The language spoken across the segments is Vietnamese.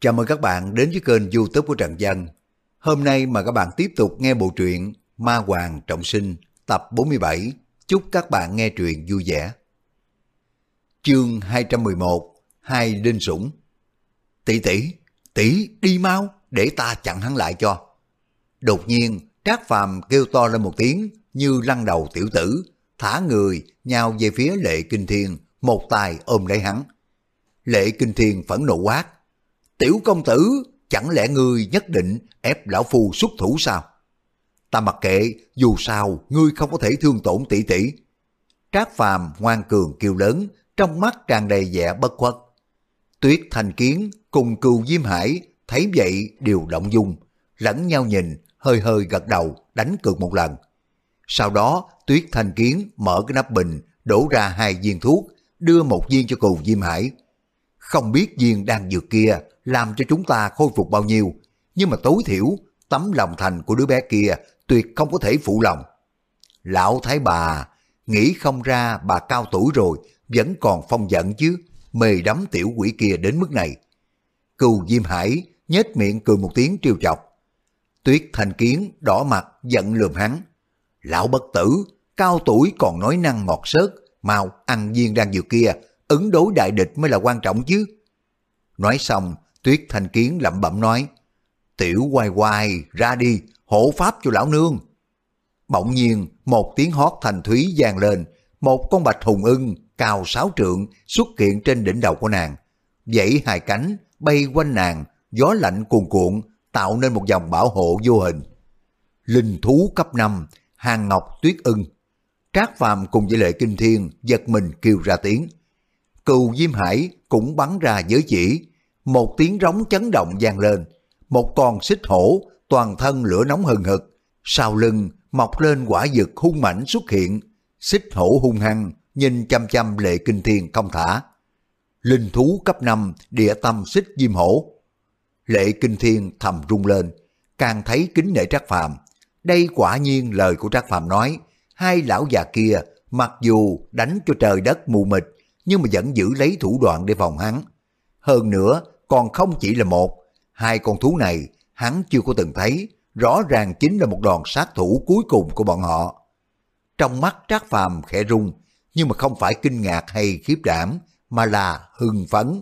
Chào mừng các bạn đến với kênh youtube của Trần Dân. Hôm nay mà các bạn tiếp tục nghe bộ truyện Ma Hoàng Trọng Sinh tập 47. Chúc các bạn nghe truyện vui vẻ. Chương 211 Hai đinh Sủng Tỷ tỷ, tỷ đi mau để ta chặn hắn lại cho. Đột nhiên Trác Phàm kêu to lên một tiếng như lăn đầu tiểu tử, thả người nhào về phía Lệ Kinh Thiên, một tay ôm lấy hắn. Lệ Kinh Thiên phẫn nộ quát. Tiểu công tử, chẳng lẽ ngươi nhất định ép lão phu xuất thủ sao? Ta mặc kệ, dù sao ngươi không có thể thương tổn tỷ tỷ. Trác Phàm ngoan cường kêu lớn, trong mắt tràn đầy vẻ bất khuất. Tuyết Thành Kiến cùng cừu Diêm Hải thấy vậy đều động dung, lẫn nhau nhìn, hơi hơi gật đầu, đánh cược một lần. Sau đó, Tuyết Thành Kiến mở cái nắp bình, đổ ra hai viên thuốc, đưa một viên cho cừu Diêm Hải. Không biết viên đang dược kia làm cho chúng ta khôi phục bao nhiêu, nhưng mà tối thiểu tấm lòng thành của đứa bé kia tuyệt không có thể phụ lòng. Lão Thái bà, nghĩ không ra bà cao tuổi rồi, vẫn còn phong giận chứ, mê đắm tiểu quỷ kia đến mức này. Cừu Diêm Hải nhếch miệng cười một tiếng trêu chọc. Tuyết Thành Kiến đỏ mặt giận lườm hắn. Lão bất tử, cao tuổi còn nói năng ngọt sớt, mau ăn viên đang dược kia, ứng đối đại địch mới là quan trọng chứ. Nói xong, Tuyết Thành Kiến lẩm bẩm nói, Tiểu quay quay, ra đi, hộ pháp cho lão nương. Bỗng nhiên, một tiếng hót thành thúy vang lên, một con bạch hùng ưng cao sáu trượng xuất hiện trên đỉnh đầu của nàng. Dãy hai cánh, bay quanh nàng, gió lạnh cuồn cuộn, tạo nên một dòng bảo hộ vô hình. Linh thú cấp 5, hàng ngọc tuyết ưng. Trác Phàm cùng với lệ kinh thiên giật mình kêu ra tiếng. Cừu Diêm Hải cũng bắn ra giới chỉ, một tiếng rống chấn động vang lên, một con xích hổ toàn thân lửa nóng hừng hực, sau lưng mọc lên quả dực hung mãnh xuất hiện, xích hổ hung hăng nhìn chăm chăm lệ kinh thiên không thả. Linh thú cấp 5 địa tâm xích diêm hổ. Lệ kinh thiên thầm rung lên, càng thấy kính nể trác phàm. Đây quả nhiên lời của trác phàm nói, hai lão già kia mặc dù đánh cho trời đất mù mịt, nhưng mà vẫn giữ lấy thủ đoạn để phòng hắn. Hơn nữa, còn không chỉ là một, hai con thú này hắn chưa có từng thấy, rõ ràng chính là một đòn sát thủ cuối cùng của bọn họ. Trong mắt Trác Phàm khẽ rung, nhưng mà không phải kinh ngạc hay khiếp đảm, mà là hưng phấn.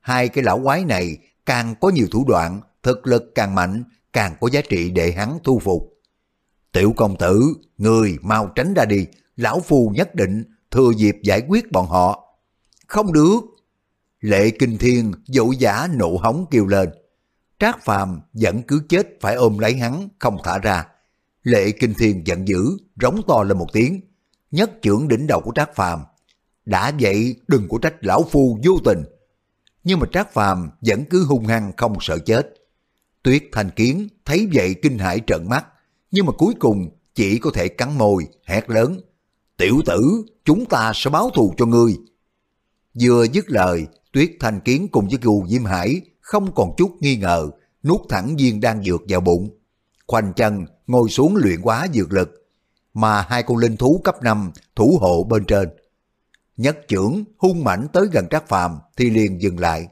Hai cái lão quái này càng có nhiều thủ đoạn, thực lực càng mạnh, càng có giá trị để hắn thu phục. Tiểu công tử, người mau tránh ra đi, lão phu nhất định thừa dịp giải quyết bọn họ. Không được. Lệ Kinh Thiên dỗ giả nộ hống kêu lên. Trác Phàm vẫn cứ chết phải ôm lấy hắn, không thả ra. Lệ Kinh Thiên giận dữ, rống to lên một tiếng, nhất trưởng đỉnh đầu của Trác Phàm. Đã vậy đừng có trách lão phu vô tình. Nhưng mà Trác Phàm vẫn cứ hung hăng không sợ chết. Tuyết Thành Kiến thấy vậy kinh hãi trợn mắt, nhưng mà cuối cùng chỉ có thể cắn môi, hét lớn. Tiểu tử, chúng ta sẽ báo thù cho ngươi. Vừa dứt lời, Tuyết Thành Kiến cùng với Cù Diêm Hải không còn chút nghi ngờ, nuốt thẳng viên đang dược vào bụng. Khoanh chân, ngồi xuống luyện quá dược lực, mà hai con linh thú cấp 5 thủ hộ bên trên. Nhất trưởng hung mãnh tới gần Trác Phàm thì liền dừng lại.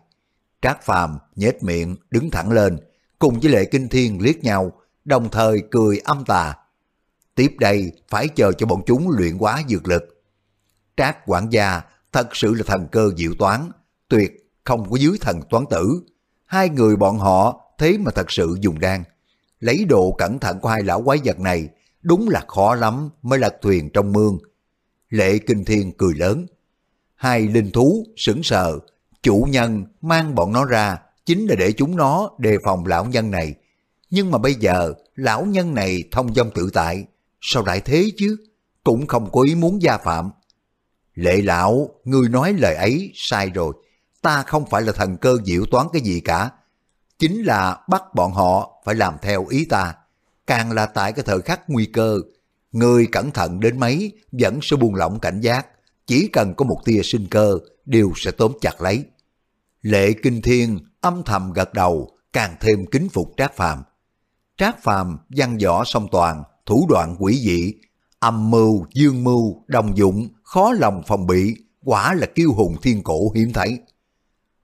Trác Phàm nhếch miệng đứng thẳng lên, cùng với Lệ Kinh Thiên liếc nhau, đồng thời cười âm tà. Tiếp đây phải chờ cho bọn chúng luyện quá dược lực. Trác quản gia thật sự là thần cơ diệu toán, tuyệt không có dưới thần toán tử. Hai người bọn họ thế mà thật sự dùng đan. Lấy độ cẩn thận của hai lão quái vật này, đúng là khó lắm mới lật thuyền trong mương. Lệ Kinh Thiên cười lớn. Hai linh thú sững sờ, chủ nhân mang bọn nó ra chính là để chúng nó đề phòng lão nhân này. Nhưng mà bây giờ lão nhân này thông dong tự tại, sao lại thế chứ? Cũng không có ý muốn gia phạm. Lệ lão, ngươi nói lời ấy sai rồi. Ta không phải là thần cơ diệu toán cái gì cả. Chính là bắt bọn họ phải làm theo ý ta. Càng là tại cái thời khắc nguy cơ, người cẩn thận đến mấy vẫn sẽ buông lỏng cảnh giác. Chỉ cần có một tia sinh cơ, đều sẽ tóm chặt lấy. Lệ Kinh Thiên âm thầm gật đầu, càng thêm kính phục Trác Phàm. Trác Phàm văn võ song toàn, thủ đoạn quỷ dị, âm mưu, dương mưu, đồng dụng, khó lòng phòng bị, quả là kiêu hùng thiên cổ hiếm thấy.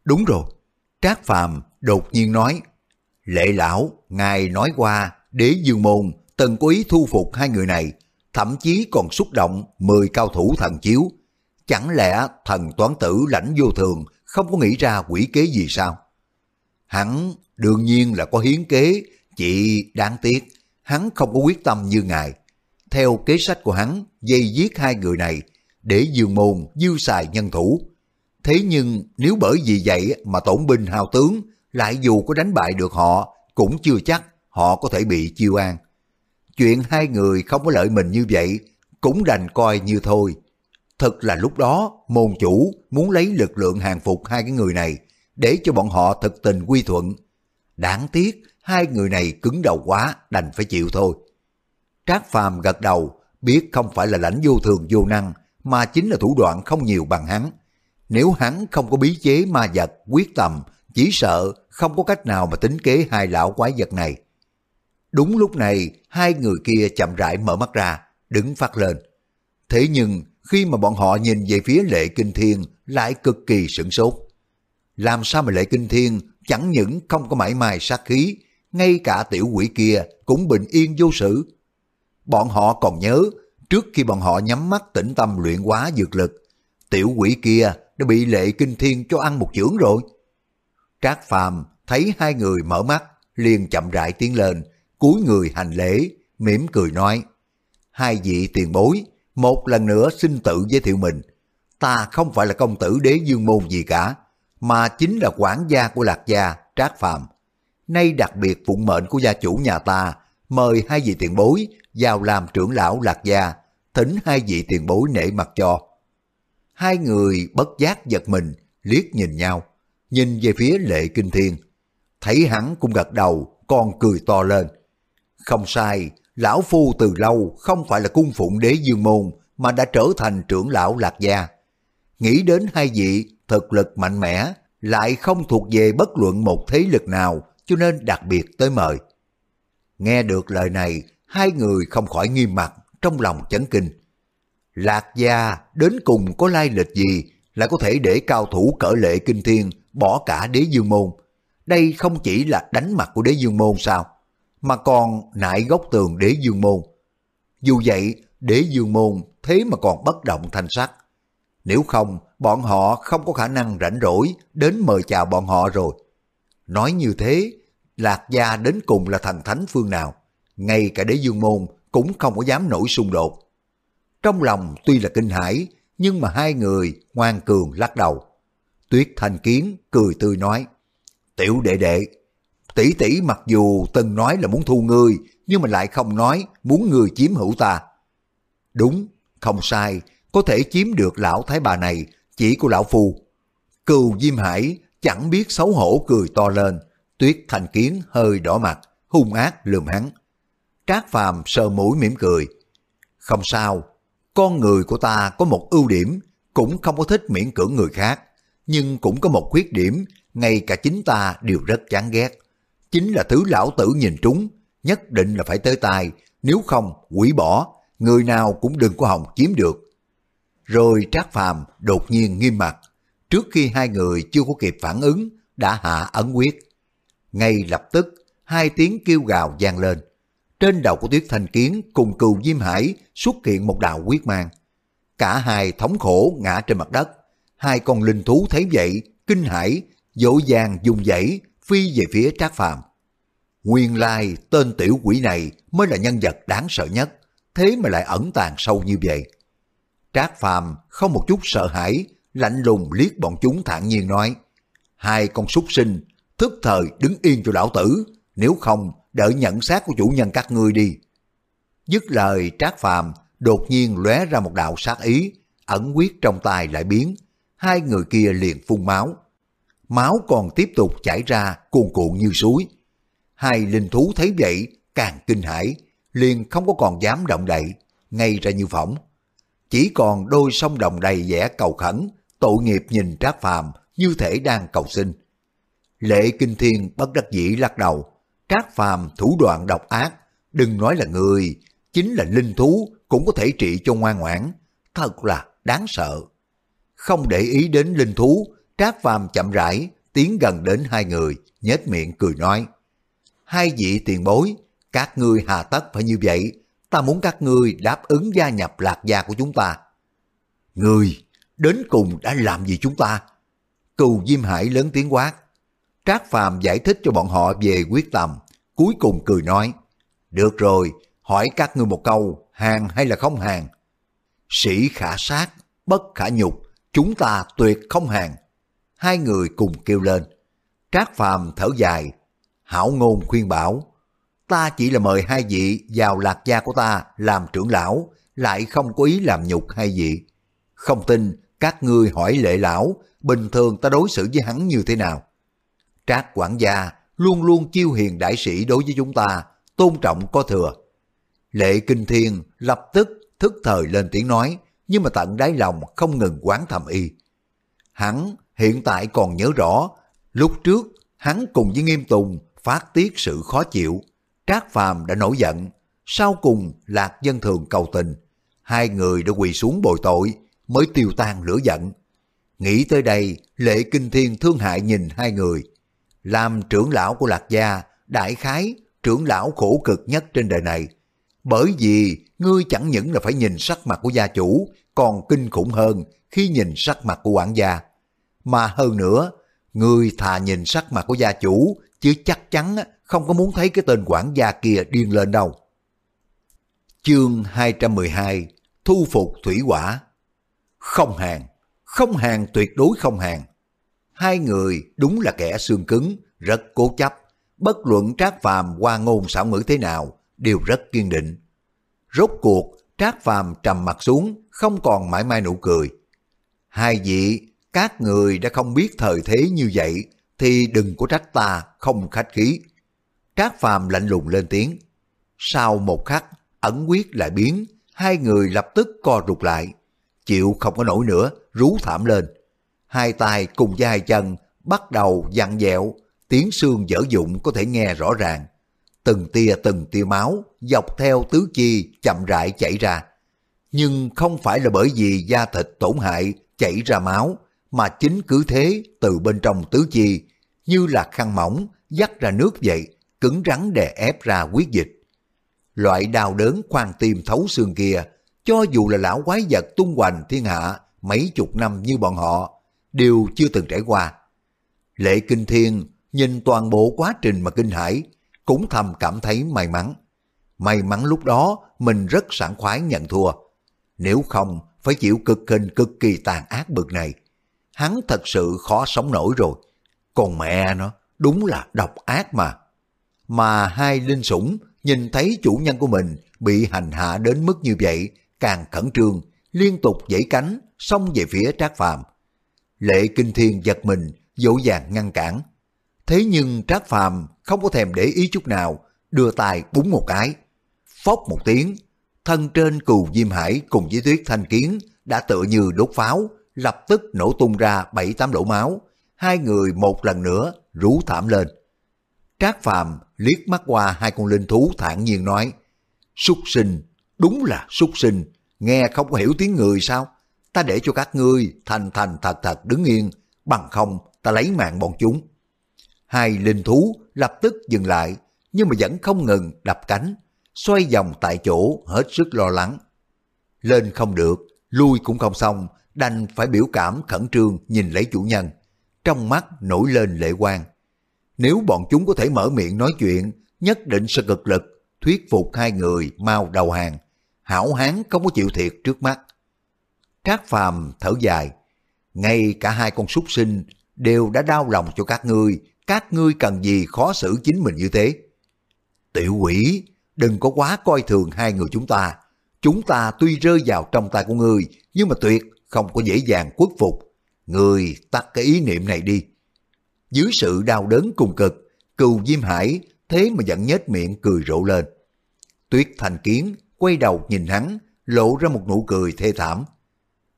Đúng rồi, Trác Phàm đột nhiên nói, Lệ lão, ngài nói qua, đế dương môn từng có ý thu phục hai người này, thậm chí còn xúc động 10 cao thủ thần chiếu. Chẳng lẽ thần toán tử lãnh vô thường không có nghĩ ra quỷ kế gì sao? Hắn đương nhiên là có hiến kế, chỉ đáng tiếc, hắn không có quyết tâm như ngài. Theo kế sách của hắn, dây giết hai người này, để dương môn dư xài nhân thủ. Thế nhưng nếu bởi vì vậy mà tổn binh hào tướng, lại dù có đánh bại được họ, cũng chưa chắc họ có thể bị chiêu an. Chuyện hai người không có lợi mình như vậy, cũng đành coi như thôi. Thật là lúc đó, môn chủ muốn lấy lực lượng hàng phục hai cái người này, để cho bọn họ thực tình quy thuận. Đáng tiếc, hai người này cứng đầu quá, đành phải chịu thôi. Trác Phàm gật đầu, biết không phải là lãnh vô thường vô năng, mà chính là thủ đoạn không nhiều bằng hắn. Nếu hắn không có bí chế ma vật, quyết tâm, chỉ sợ không có cách nào mà tính kế hai lão quái vật này. Đúng lúc này, hai người kia chậm rãi mở mắt ra, đứng phát lên. Thế nhưng, khi mà bọn họ nhìn về phía lệ kinh thiên, lại cực kỳ sửng sốt. Làm sao mà lệ kinh thiên chẳng những không có mãi mài sát khí, ngay cả tiểu quỷ kia cũng bình yên vô sự. Bọn họ còn nhớ, trước khi bọn họ nhắm mắt tĩnh tâm luyện hóa dược lực, tiểu quỷ kia đã bị lệ kinh thiên cho ăn một chưởng rồi. Trác Phàm thấy hai người mở mắt, liền chậm rãi tiến lên, cúi người hành lễ, mỉm cười nói. Hai vị tiền bối, một lần nữa xin tự giới thiệu mình. Ta không phải là công tử đế dương môn gì cả, mà chính là quản gia của lạc gia, Trác Phàm. Nay đặc biệt phụng mệnh của gia chủ nhà ta, mời hai vị tiền bối vào làm trưởng lão lạc gia, thỉnh hai vị tiền bối nể mặt cho. Hai người bất giác giật mình, liếc nhìn nhau, nhìn về phía lệ kinh thiên. Thấy hắn cũng gật đầu, còn cười to lên. Không sai, lão phu từ lâu không phải là cung phụng đế dương môn, mà đã trở thành trưởng lão lạc gia. Nghĩ đến hai vị thực lực mạnh mẽ, lại không thuộc về bất luận một thế lực nào, cho nên đặc biệt tới mời. Nghe được lời này, hai người không khỏi nghiêm mặt, trong lòng chấn kinh. Lạc gia đến cùng có lai lịch gì lại có thể để cao thủ cỡ lệ kinh thiên bỏ cả đế dương môn. Đây không chỉ là đánh mặt của đế dương môn sao, mà còn nại gốc tường đế dương môn. Dù vậy, đế dương môn thế mà còn bất động thanh sắc. Nếu không, bọn họ không có khả năng rảnh rỗi đến mời chào bọn họ rồi. Nói như thế, Lạc Gia đến cùng là thần thánh phương nào, ngay cả đế dương môn cũng không có dám nổi xung đột. Trong lòng tuy là kinh hãi, nhưng mà hai người ngoan cường lắc đầu. Tuyết Thanh Kiến cười tươi nói, Tiểu đệ đệ, tỷ tỷ mặc dù từng nói là muốn thu ngươi, nhưng mà lại không nói muốn người chiếm hữu ta. Đúng, không sai, có thể chiếm được lão thái bà này chỉ của lão phu. Cừu Diêm Hải chẳng biết xấu hổ cười to lên, Tuyết Thanh Kiến hơi đỏ mặt, hung ác lườm hắn. Trác Phàm sờ mũi mỉm cười. Không sao, con người của ta có một ưu điểm, cũng không có thích miễn cưỡng người khác, nhưng cũng có một khuyết điểm, ngay cả chính ta đều rất chán ghét. Chính là thứ lão tử nhìn trúng, nhất định là phải tới tài nếu không quỷ bỏ, người nào cũng đừng có hòng chiếm được. Rồi Trác Phàm đột nhiên nghiêm mặt, trước khi hai người chưa có kịp phản ứng, đã hạ ấn quyết. Ngay lập tức, hai tiếng kêu gào vang lên. Trên đầu của Tuyết Thanh Kiến cùng cừu Diêm Hải xuất hiện một đạo quyết mang. Cả hai thống khổ ngã trên mặt đất. Hai con linh thú thấy vậy, kinh hãi, dỗ dàng dùng dãy phi về phía Trác Phàm. Nguyên lai tên tiểu quỷ này mới là nhân vật đáng sợ nhất, thế mà lại ẩn tàng sâu như vậy. Trác Phàm không một chút sợ hãi, lạnh lùng liếc bọn chúng thản nhiên nói, hai con súc sinh, thức thời đứng yên cho lão tử, nếu không đợi nhận xác của chủ nhân các ngươi đi. Dứt lời Trác Phàm đột nhiên lóe ra một đạo sát ý, ẩn quyết trong tay lại biến, hai người kia liền phun máu. Máu còn tiếp tục chảy ra cuồn cuộn như suối. Hai linh thú thấy vậy càng kinh hãi, liền không có còn dám động đậy, ngay ra như phỏng. Chỉ còn đôi sông đồng đầy vẻ cầu khẩn, tội nghiệp nhìn Trác Phàm như thể đang cầu xin. Lệ Kinh Thiên bất đắc dĩ lắc đầu, Trác Phàm thủ đoạn độc ác, đừng nói là người, chính là linh thú cũng có thể trị cho ngoan ngoãn, thật là đáng sợ. Không để ý đến linh thú, Trác Phàm chậm rãi tiến gần đến hai người, nhếch miệng cười nói. Hai vị tiền bối, các ngươi hà tất phải như vậy, ta muốn các ngươi đáp ứng gia nhập lạc gia của chúng ta. Ngươi, đến cùng đã làm gì chúng ta? Cừu Diêm Hải lớn tiếng quát. Trác Phàm giải thích cho bọn họ về quyết tâm, cuối cùng cười nói. Được rồi, hỏi các ngươi một câu, hàng hay là không hàng? Sĩ khả sát, bất khả nhục, chúng ta tuyệt không hàng. Hai người cùng kêu lên. Trác Phàm thở dài, hảo ngôn khuyên bảo. Ta chỉ là mời hai vị vào lạc gia của ta làm trưởng lão, lại không có ý làm nhục hai vị. Không tin, các ngươi hỏi lệ lão, bình thường ta đối xử với hắn như thế nào? Trác quản gia luôn luôn chiêu hiền đại sĩ đối với chúng ta, tôn trọng có thừa. Lệ Kinh Thiên lập tức thức thời lên tiếng nói, nhưng mà tận đáy lòng không ngừng quán thầm y. Hắn hiện tại còn nhớ rõ, lúc trước hắn cùng với Nghiêm Tùng phát tiết sự khó chịu. Trác Phàm đã nổi giận, sau cùng Lạc Dân Thường cầu tình. Hai người đã quỳ xuống bồi tội, mới tiêu tan lửa giận. Nghĩ tới đây, Lệ Kinh Thiên thương hại nhìn hai người. Làm trưởng lão của Lạc Gia, đại khái, trưởng lão khổ cực nhất trên đời này. Bởi vì ngươi chẳng những là phải nhìn sắc mặt của gia chủ, còn kinh khủng hơn khi nhìn sắc mặt của quản gia. Mà hơn nữa, ngươi thà nhìn sắc mặt của gia chủ, chứ chắc chắn không có muốn thấy cái tên quản gia kia điên lên đâu. Chương 212 Thu phục thủy quả Không hàng, không hàng tuyệt đối không hàng. Hai người đúng là kẻ xương cứng, rất cố chấp, bất luận trác phàm qua ngôn xảo ngữ thế nào, đều rất kiên định. Rốt cuộc, trác phàm trầm mặt xuống, không còn mãi mai nụ cười. Hai vị, các người đã không biết thời thế như vậy, thì đừng có trách ta không khách khí. Trác phàm lạnh lùng lên tiếng. Sau một khắc, ẩn quyết lại biến, hai người lập tức co rụt lại. Chịu không có nổi nữa, rú thảm lên. Hai tay cùng với hai chân bắt đầu dặn dẹo, tiếng xương dở dụng có thể nghe rõ ràng. Từng tia từng tia máu dọc theo tứ chi chậm rãi chảy ra. Nhưng không phải là bởi vì da thịt tổn hại chảy ra máu, mà chính cứ thế từ bên trong tứ chi, như là khăn mỏng dắt ra nước vậy, cứng rắn đè ép ra huyết dịch. Loại đau đớn khoan tim thấu xương kia, cho dù là lão quái vật tung hoành thiên hạ mấy chục năm như bọn họ, đều chưa từng trải qua. Lệ Kinh Thiên nhìn toàn bộ quá trình mà kinh hãi, cũng thầm cảm thấy may mắn. May mắn lúc đó mình rất sảng khoái nhận thua. Nếu không, phải chịu cực hình cực kỳ tàn ác bực này. Hắn thật sự khó sống nổi rồi. Còn mẹ nó, đúng là độc ác mà. Mà hai linh sủng nhìn thấy chủ nhân của mình bị hành hạ đến mức như vậy, càng khẩn trương, liên tục dãy cánh, xông về phía Trác Phàm. Lệ Kinh Thiên giật mình, dỗ dàng ngăn cản. Thế nhưng Trác Phàm không có thèm để ý chút nào, đưa tay búng một cái. Phốc một tiếng, thân trên cừu Diêm Hải cùng với tuyết thanh kiến đã tựa như đốt pháo, lập tức nổ tung ra bảy tám lỗ máu. Hai người một lần nữa rú thảm lên. Trác Phàm liếc mắt qua hai con linh thú thản nhiên nói, súc sinh, đúng là súc sinh, nghe không có hiểu tiếng người sao? Ta để cho các ngươi thành thành thật thật đứng yên, bằng không ta lấy mạng bọn chúng. Hai linh thú lập tức dừng lại, nhưng mà vẫn không ngừng đập cánh, xoay vòng tại chỗ hết sức lo lắng. Lên không được, lui cũng không xong, đành phải biểu cảm khẩn trương nhìn lấy chủ nhân. Trong mắt nổi lên lệ quan. Nếu bọn chúng có thể mở miệng nói chuyện, nhất định sẽ cực lực thuyết phục hai người mau đầu hàng. Hảo hán không có chịu thiệt trước mắt. Trác Phàm thở dài, ngay cả hai con súc sinh đều đã đau lòng cho các ngươi, các ngươi cần gì khó xử chính mình như thế. Tiểu quỷ, đừng có quá coi thường hai người chúng ta. Chúng ta tuy rơi vào trong tay của ngươi, nhưng mà tuyệt không có dễ dàng khuất phục. Ngươi tắt cái ý niệm này đi. Dưới sự đau đớn cùng cực, cừu Diêm Hải thế mà vẫn nhếch miệng cười rộ lên. Tuyết Thành Kiến quay đầu nhìn hắn, lộ ra một nụ cười thê thảm.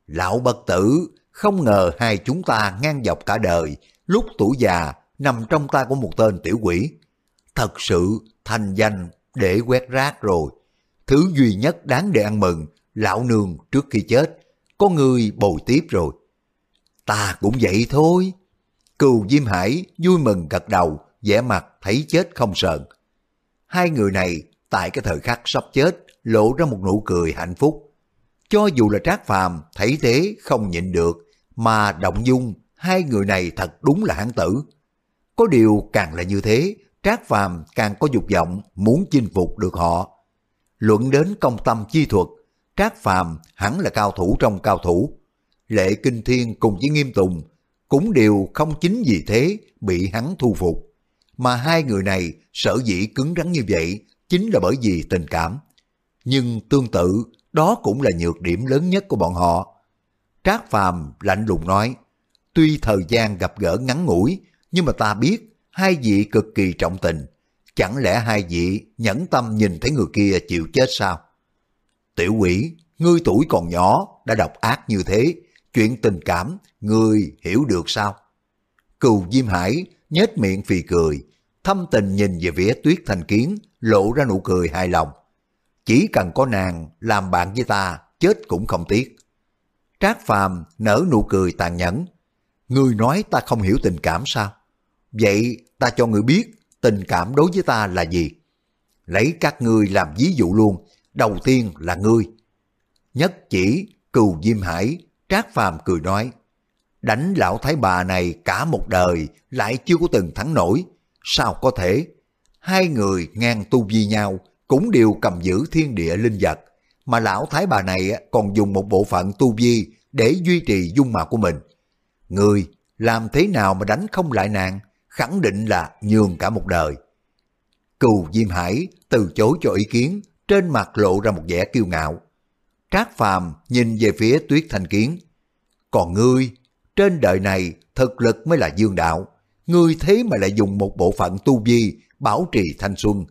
Lão bất tử, không ngờ hai chúng ta ngang dọc cả đời, lúc tuổi già nằm trong tay của một tên tiểu quỷ. Thật sự thành danh để quét rác rồi. Thứ duy nhất đáng để ăn mừng, lão nương trước khi chết, có người bồi tiếp rồi. Ta cũng vậy thôi. Cừu Diêm Hải vui mừng gật đầu, vẻ mặt thấy chết không sợ. Hai người này tại cái thời khắc sắp chết lộ ra một nụ cười hạnh phúc. Cho dù là Trác Phàm thấy thế không nhịn được, mà động dung hai người này thật đúng là hán tử. Có điều càng là như thế, Trác Phàm càng có dục vọng muốn chinh phục được họ. Luận đến công tâm chi thuật, Trác Phàm hẳn là cao thủ trong cao thủ. Lệ Kinh Thiên cùng với Nghiêm Tùng cũng đều không chính vì thế bị hắn thu phục. Mà hai người này sở dĩ cứng rắn như vậy chính là bởi vì tình cảm. Nhưng tương tự, đó cũng là nhược điểm lớn nhất của bọn họ. Trác Phàm lạnh lùng nói, tuy thời gian gặp gỡ ngắn ngủi, nhưng mà ta biết hai vị cực kỳ trọng tình. Chẳng lẽ hai vị nhẫn tâm nhìn thấy người kia chịu chết sao? Tiểu quỷ, ngươi tuổi còn nhỏ, đã độc ác như thế, chuyện tình cảm, ngươi hiểu được sao? Cừu Diêm Hải nhếch miệng phì cười, thâm tình nhìn về phía tuyết thành kiến, lộ ra nụ cười hài lòng. Chỉ cần có nàng làm bạn với ta, chết cũng không tiếc. Trác Phàm nở nụ cười tàn nhẫn. Ngươi nói ta không hiểu tình cảm sao? Vậy ta cho ngươi biết tình cảm đối với ta là gì? Lấy các ngươi làm ví dụ luôn, đầu tiên là ngươi. Nhất chỉ cừu Diêm Hải, Trác Phàm cười nói, đánh lão thái bà này cả một đời lại chưa có từng thắng nổi, sao có thể? Hai người ngang tu vi nhau cũng đều cầm giữ thiên địa linh vật, mà lão thái bà này còn dùng một bộ phận tu vi để duy trì dung mạo của mình. Người làm thế nào mà đánh không lại nàng, khẳng định là nhường cả một đời. Cừu Diêm Hải từ chối cho ý kiến, trên mặt lộ ra một vẻ kiêu ngạo. Trác Phàm nhìn về phía Tuyết Thanh Kiến. Còn ngươi, trên đời này thực lực mới là dương đạo. Ngươi thế mà lại dùng một bộ phận tu vi bảo trì thanh xuân.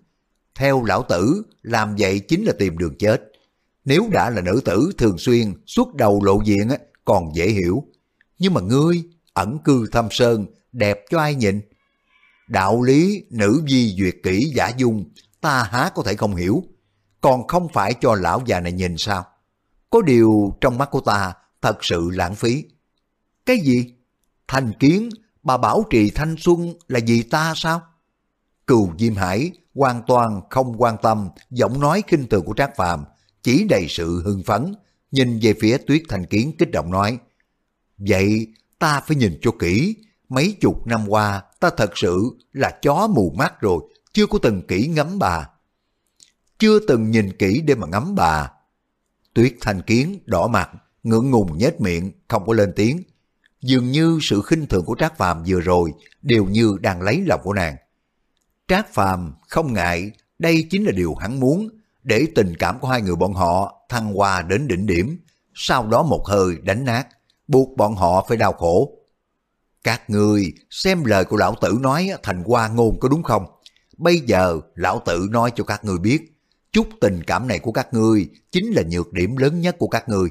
Theo lão tử, làm vậy chính là tìm đường chết. Nếu đã là nữ tử thường xuyên xuất đầu lộ diện còn dễ hiểu. Nhưng mà ngươi, ẩn cư thâm sơn, đẹp cho ai nhìn. Đạo lý nữ di duyệt kỹ giả dung, ta há có thể không hiểu. Còn không phải cho lão già này nhìn sao? Có điều trong mắt của ta thật sự lãng phí. Cái gì? Thành kiến, bà bảo trì thanh xuân là vì ta sao? Cừu Diêm Hải hoàn toàn không quan tâm giọng nói kinh thường của Trác Phàm chỉ đầy sự hưng phấn, nhìn về phía Tuyết Thành Kiến kích động nói, Vậy ta phải nhìn cho kỹ, mấy chục năm qua ta thật sự là chó mù mắt rồi, chưa có từng kỹ ngắm bà. Chưa từng nhìn kỹ để mà ngắm bà. Tuyết Thành Kiến đỏ mặt, ngượng ngùng nhếch miệng, không có lên tiếng. Dường như sự khinh thường của Trác Phàm vừa rồi đều như đang lấy lòng của nàng. Trác Phàm không ngại, đây chính là điều hắn muốn, để tình cảm của hai người bọn họ thăng hoa đến đỉnh điểm, sau đó một hơi đánh nát, buộc bọn họ phải đau khổ. Các người xem lời của lão tử nói thành hoa ngôn có đúng không? Bây giờ lão tử nói cho các người biết, chút tình cảm này của các ngươi chính là nhược điểm lớn nhất của các ngươi.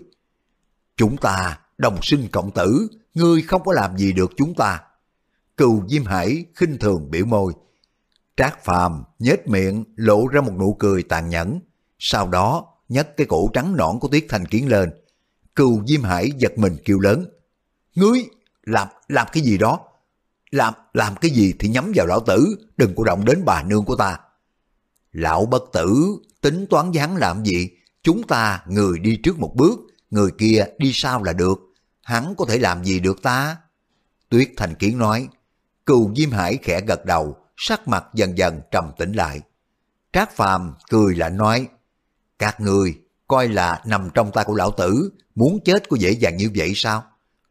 Chúng ta đồng sinh cộng tử, ngươi không có làm gì được chúng ta. Cừu Diêm Hải khinh thường biểu môi. Trác Phàm nhếch miệng lộ ra một nụ cười tàn nhẫn, sau đó nhấc cái cổ trắng nõn của Tuyết Thanh Kiến lên. Cừu Diêm Hải giật mình kêu lớn. Ngươi, làm, làm cái gì đó? Làm, làm cái gì thì nhắm vào lão tử, đừng có động đến bà nương của ta. Lão bất tử, tính toán gián làm gì? Chúng ta người đi trước một bước, người kia đi sau là được. Hắn có thể làm gì được ta? Tuyết Thành Kiến nói. Cừu Diêm Hải khẽ gật đầu, sắc mặt dần dần trầm tĩnh lại. Trác Phàm cười lạnh nói, các người coi là nằm trong tay của lão tử, muốn chết có dễ dàng như vậy sao?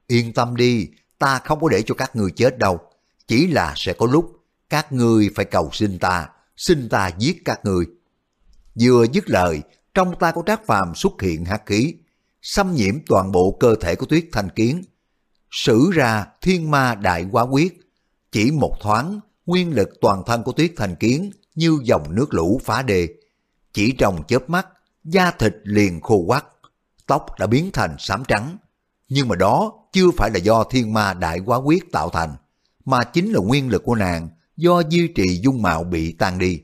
Yên tâm đi, ta không có để cho các người chết đâu. Chỉ là sẽ có lúc các người phải cầu xin ta, xin ta giết các người. Vừa dứt lời, trong tay của Trác Phàm xuất hiện hắc khí, xâm nhiễm toàn bộ cơ thể của Tuyết Thanh Kiến. Sử ra thiên ma đại quá quyết, chỉ một thoáng, nguyên lực toàn thân của Tuyết Thanh Kiến như dòng nước lũ phá đê. Chỉ trong chớp mắt, da thịt liền khô quắt, tóc đã biến thành xám trắng. Nhưng mà đó chưa phải là do thiên ma đại quá quyết tạo thành, mà chính là nguyên lực của nàng do duy trì dung mạo bị tan đi.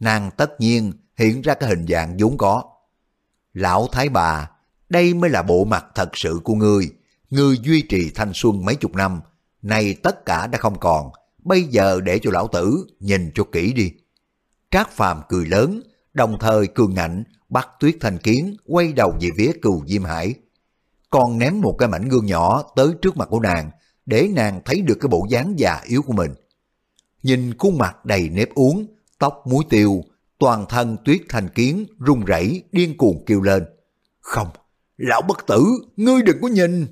Nàng tất nhiên hiện ra cái hình dạng vốn có. Lão Thái bà, đây mới là bộ mặt thật sự của ngươi. Ngươi duy trì thanh xuân mấy chục năm, nay tất cả đã không còn, bây giờ để cho lão tử nhìn cho kỹ đi. Trác Phàm cười lớn, đồng thời cường ngạnh bắt Tuyết Thanh Kiến quay đầu về phía cừu Diêm Hải. Còn ném một cái mảnh gương nhỏ tới trước mặt của nàng, để nàng thấy được cái bộ dáng già yếu của mình. Nhìn khuôn mặt đầy nếp uống, tóc muối tiêu, toàn thân Tuyết Thanh Kiến run rẩy điên cuồng kêu lên. Không, lão bất tử, ngươi đừng có nhìn.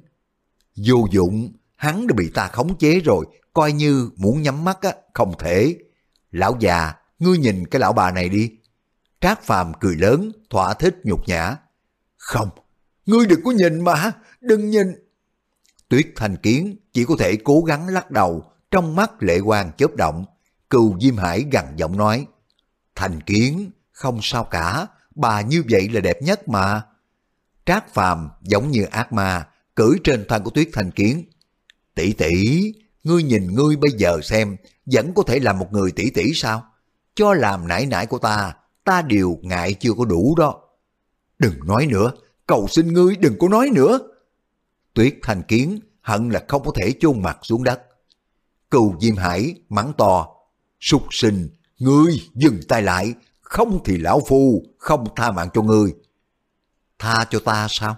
Vô dụng, hắn đã bị ta khống chế rồi, coi như muốn nhắm mắt á, không thể. Lão già, ngươi nhìn cái lão bà này đi. Trác Phàm cười lớn, thỏa thích nhục nhã. Không, ngươi đừng có nhìn mà, đừng nhìn. Tuyết Thanh Kiến chỉ có thể cố gắng lắc đầu, trong mắt lệ quang chớp động. Cừu Diêm Hải gằn giọng nói. Thành Kiến, không sao cả, bà như vậy là đẹp nhất mà. Trác Phàm giống như ác ma, cưỡi trên thân của Tuyết Thanh Kiến. Tỷ tỷ, ngươi nhìn ngươi bây giờ xem, vẫn có thể làm một người tỷ tỷ sao? Cho làm nải nải của ta, ta đều ngại chưa có đủ đó. Đừng nói nữa, cầu xin ngươi đừng có nói nữa. Tuyết Thanh Kiến hận là không có thể chôn mặt xuống đất. Cừu Diêm Hải mắng to, súc sinh, ngươi dừng tay lại, không thì lão phu không tha mạng cho ngươi. Tha cho ta sao?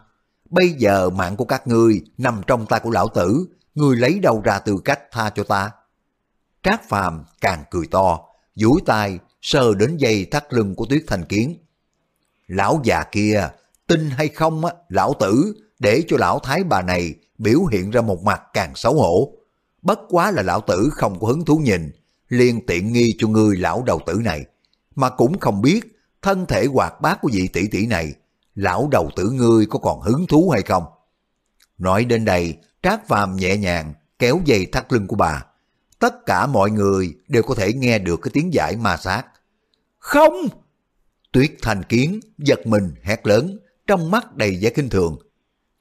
Bây giờ mạng của các ngươi nằm trong tay của lão tử, người lấy đâu ra tư cách tha cho ta? Trác Phàm càng cười to, duỗi tay sờ đến dây thắt lưng của Tuyết Thành Kiến. Lão già kia, tin hay không á, lão tử để cho lão thái bà này biểu hiện ra một mặt càng xấu hổ. Bất quá là lão tử không có hứng thú nhìn, liền tiện nghi cho người lão đầu tử này, mà cũng không biết thân thể hoạt bát của vị tỷ tỷ này lão đầu tử ngươi có còn hứng thú hay không? Nói đến đây, Trác Phàm nhẹ nhàng kéo dây thắt lưng của bà. Tất cả mọi người đều có thể nghe được cái tiếng giải ma sát. Không! Tuyết thành kiến, giật mình, hét lớn, trong mắt đầy vẻ kinh thường.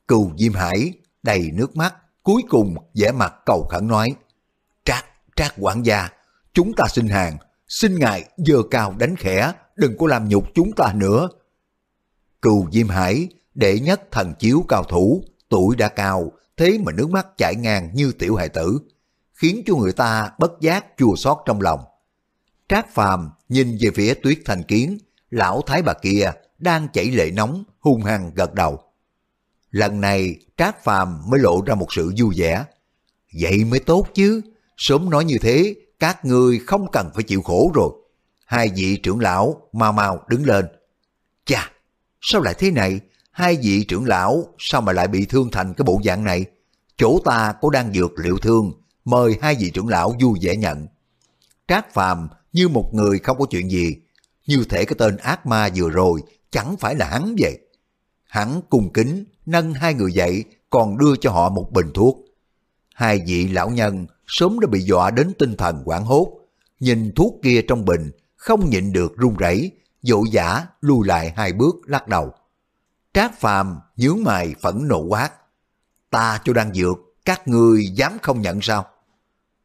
Cừu Diêm Hải, đầy nước mắt, cuối cùng vẻ mặt cầu khẩn nói. Trác, Trác quản gia, chúng ta xin hàng, xin ngài dơ cao đánh khẽ, đừng có làm nhục chúng ta nữa. Cừu Diêm Hải, đệ nhất thần chiếu cao thủ, tuổi đã cao, thế mà nước mắt chảy ngang như tiểu hài tử, khiến cho người ta bất giác chua xót trong lòng. Trác Phàm nhìn về phía Tuyết Thành Kiến, lão thái bà kia đang chảy lệ nóng, hung hăng gật đầu. Lần này Trác Phàm mới lộ ra một sự vui vẻ. Vậy mới tốt chứ, sớm nói như thế, các người không cần phải chịu khổ rồi. Hai vị trưởng lão mau mau đứng lên. Chà, Sao lại thế này? Hai vị trưởng lão sao mà lại bị thương thành cái bộ dạng này? Chỗ ta có đang dược liệu thương, mời hai vị trưởng lão vui vẻ nhận. Trác Phàm như một người không có chuyện gì, như thể cái tên ác ma vừa rồi chẳng phải là hắn vậy. Hắn cung kính nâng hai người dậy còn đưa cho họ một bình thuốc. Hai vị lão nhân sớm đã bị dọa đến tinh thần quảng hốt, nhìn thuốc kia trong bình không nhịn được run rẩy dỗ giả lùi lại hai bước lắc đầu. Trác Phàm nhướng mày phẫn nộ quát. Ta cho đang dược, các ngươi dám không nhận sao?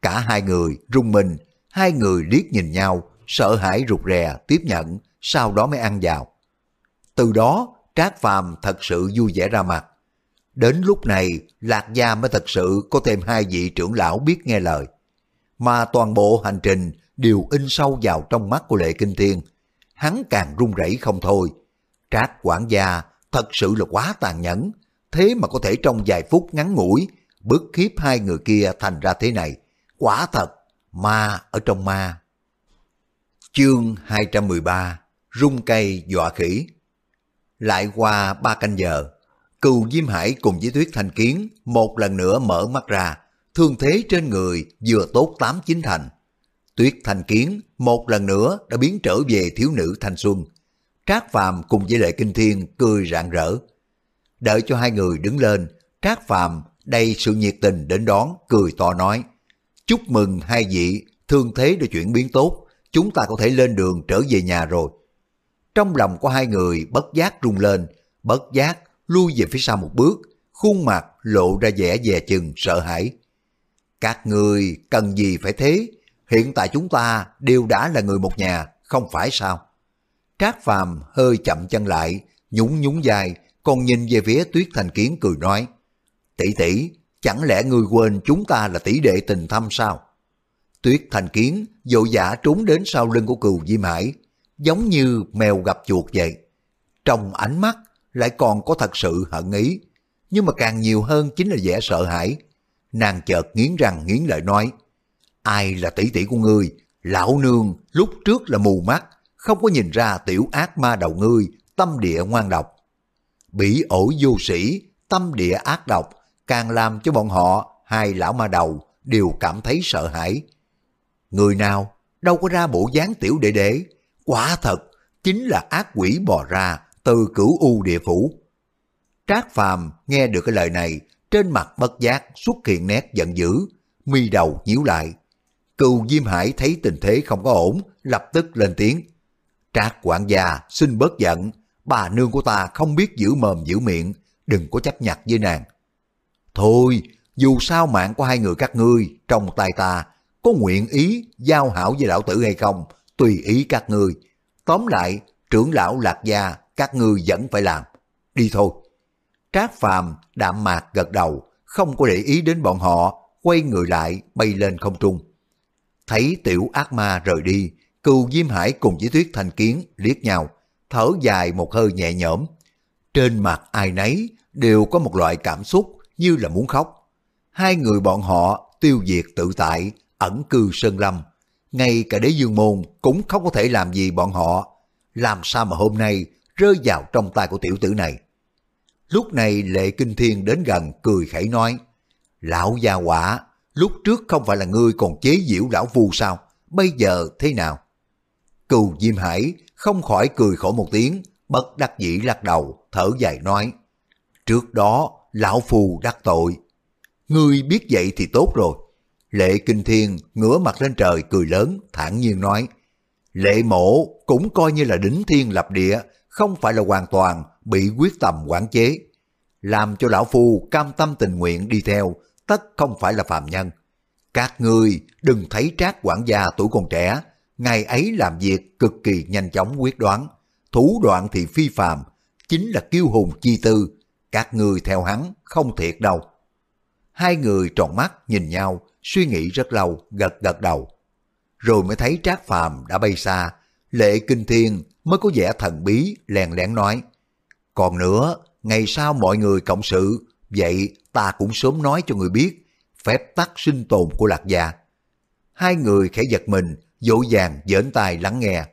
Cả hai người rung mình, hai người liếc nhìn nhau, sợ hãi rụt rè tiếp nhận, sau đó mới ăn vào. Từ đó, Trác Phàm thật sự vui vẻ ra mặt. Đến lúc này, Lạc Gia mới thật sự có thêm hai vị trưởng lão biết nghe lời. Mà toàn bộ hành trình đều in sâu vào trong mắt của Lệ Kinh Thiên, hắn càng run rẩy không thôi. Trác quản gia thật sự là quá tàn nhẫn, thế mà có thể trong vài phút ngắn ngủi bức khiếp hai người kia thành ra thế này. Quả thật, ma ở trong ma. Chương 213 Rung cây dọa khỉ Lại qua ba canh giờ, cừu Diêm Hải cùng với Tuyết Thanh Kiến một lần nữa mở mắt ra, thương thế trên người vừa tốt tám chín thành. Tuyết Thanh Kiến một lần nữa đã biến trở về thiếu nữ thanh xuân. Trác Phàm cùng với Lệ Kinh Thiên cười rạng rỡ. Đợi cho hai người đứng lên, Trác Phàm đầy sự nhiệt tình đến đón, cười to nói. Chúc mừng hai vị, thương thế đã chuyển biến tốt, chúng ta có thể lên đường trở về nhà rồi. Trong lòng của hai người bất giác rung lên, bất giác lui về phía sau một bước, khuôn mặt lộ ra vẻ dè chừng sợ hãi. Các người cần gì phải thế, hiện tại chúng ta đều đã là người một nhà, không phải sao? Trác Phàm hơi chậm chân lại, nhún nhún dài, còn nhìn về phía Tuyết Thành Kiến cười nói, tỷ tỷ, chẳng lẽ ngươi quên chúng ta là tỷ đệ tình thâm sao? Tuyết thành kiến dội dã trốn đến sau lưng của cừu Diêm Hải, giống như mèo gặp chuột vậy. Trong ánh mắt lại còn có thật sự hận ý, nhưng mà càng nhiều hơn chính là vẻ sợ hãi. Nàng chợt nghiến răng nghiến lợi nói, ai là tỷ tỷ của ngươi, lão nương lúc trước là mù mắt, không có nhìn ra tiểu ác ma đầu ngươi, tâm địa ngoan độc. Bỉ ổi vô sĩ, tâm địa ác độc, càng làm cho bọn họ, hai lão ma đầu, đều cảm thấy sợ hãi. Người nào, đâu có ra bộ dáng tiểu đệ đệ, quả thật, chính là ác quỷ bò ra từ cửu u địa phủ. Trác Phàm nghe được cái lời này, trên mặt bất giác xuất hiện nét giận dữ, mi đầu nhíu lại. Cừu Diêm Hải thấy tình thế không có ổn, lập tức lên tiếng. Trác quản gia xin bớt giận, bà nương của ta không biết giữ mồm giữ miệng, đừng có chấp nhặt với nàng. Thôi, dù sao mạng của hai người các ngươi trong tay ta có nguyện ý giao hảo với lão tử hay không, tùy ý các ngươi. Tóm lại, trưởng lão lạc gia các ngươi vẫn phải làm. Đi thôi. Trác Phàm đạm mạc gật đầu, không có để ý đến bọn họ, quay người lại bay lên không trung. Thấy tiểu ác ma rời đi, cừu Diêm Hải cùng với Tuyết Thành Kiến liếc nhau, thở dài một hơi nhẹ nhõm. Trên mặt ai nấy đều có một loại cảm xúc như là muốn khóc. Hai người bọn họ tiêu diệt tự tại, ẩn cư sơn lâm. Ngay cả đế dương môn cũng không có thể làm gì bọn họ. Làm sao mà hôm nay rơi vào trong tay của tiểu tử này. Lúc này Lệ Kinh Thiên đến gần cười khẩy nói, Lão gia quả, lúc trước không phải là ngươi còn chế giễu lão phu sao, bây giờ thế nào? Cừu Diêm Hải không khỏi cười khổ một tiếng, bất đắc dĩ lắc đầu, thở dài nói, Trước đó, lão phù đắc tội. Ngươi biết vậy thì tốt rồi. Lệ Kinh Thiên ngửa mặt lên trời cười lớn, thản nhiên nói, Lệ mổ cũng coi như là đính thiên lập địa, không phải là hoàn toàn bị quyết tâm quản chế. Làm cho lão phu cam tâm tình nguyện đi theo, tất không phải là phàm nhân. Các ngươi đừng thấy trác quản gia tuổi còn trẻ, ngày ấy làm việc cực kỳ nhanh chóng quyết đoán, thủ đoạn thì phi phàm, chính là kiêu hùng chi tư, các người theo hắn không thiệt đâu. Hai người tròn mắt nhìn nhau, suy nghĩ rất lâu, gật gật đầu. Rồi mới thấy Trác Phàm đã bay xa, Lệ Kinh Thiên mới có vẻ thần bí, lèn lén nói. Còn nữa, ngày sau mọi người cộng sự, vậy ta cũng sớm nói cho người biết phép tắc sinh tồn của Lạc Gia. Hai người khẽ giật mình, dỗ dàng dễn tài lắng nghe.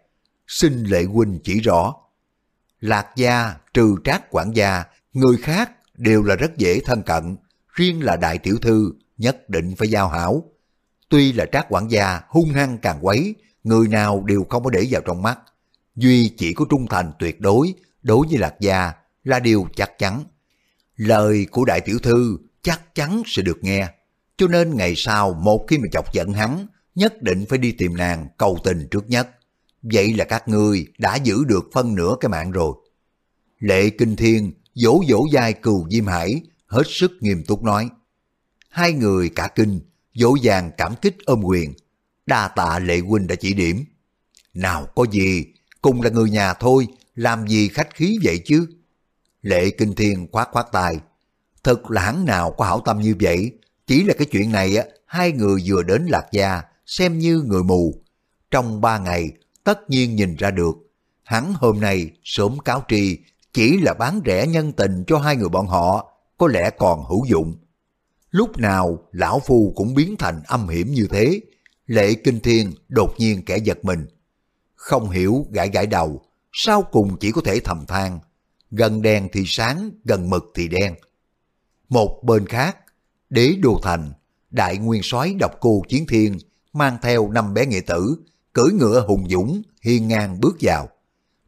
Xin Lệ Huynh chỉ rõ. Lạc Gia trừ trác quản gia, người khác đều là rất dễ thân cận, riêng là đại tiểu thư nhất định phải giao hảo. Tuy là trác quản gia hung hăng càng quấy, người nào đều không có để vào trong mắt. Duy chỉ có trung thành tuyệt đối đối với Lạc Gia là điều chắc chắn. Lời của đại tiểu thư chắc chắn sẽ được nghe. Cho nên ngày sau một khi mà chọc giận hắn, nhất định phải đi tìm nàng cầu tình trước nhất. Vậy là các ngươi đã giữ được phân nửa cái mạng rồi. Lệ Kinh Thiên dỗ dỗ dai cừu Diêm Hải, hết sức nghiêm túc nói. Hai người cả kinh, dỗ dàng cảm kích ôm quyền. Đa tạ Lệ Huynh đã chỉ điểm. Nào có gì, cùng là người nhà thôi, làm gì khách khí vậy chứ? Lệ Kinh Thiên khoát khoát tài Thật là hắn nào có hảo tâm như vậy, chỉ là cái chuyện này á, hai người vừa đến Lạc Gia, xem như người mù. Trong ba ngày, tất nhiên nhìn ra được. Hắn hôm nay sớm cáo tri, chỉ là bán rẻ nhân tình cho hai người bọn họ, có lẽ còn hữu dụng. Lúc nào lão phu cũng biến thành âm hiểm như thế, lệ kinh thiên đột nhiên kẻ giật mình. Không hiểu gãi gãi đầu, sau cùng chỉ có thể thầm than, gần đen thì sáng, gần mực thì đen. Một bên khác, đế đô thành, đại nguyên soái độc cô chiến thiên, mang theo năm bé nghệ tử, cưỡi ngựa hùng dũng, hiên ngang bước vào.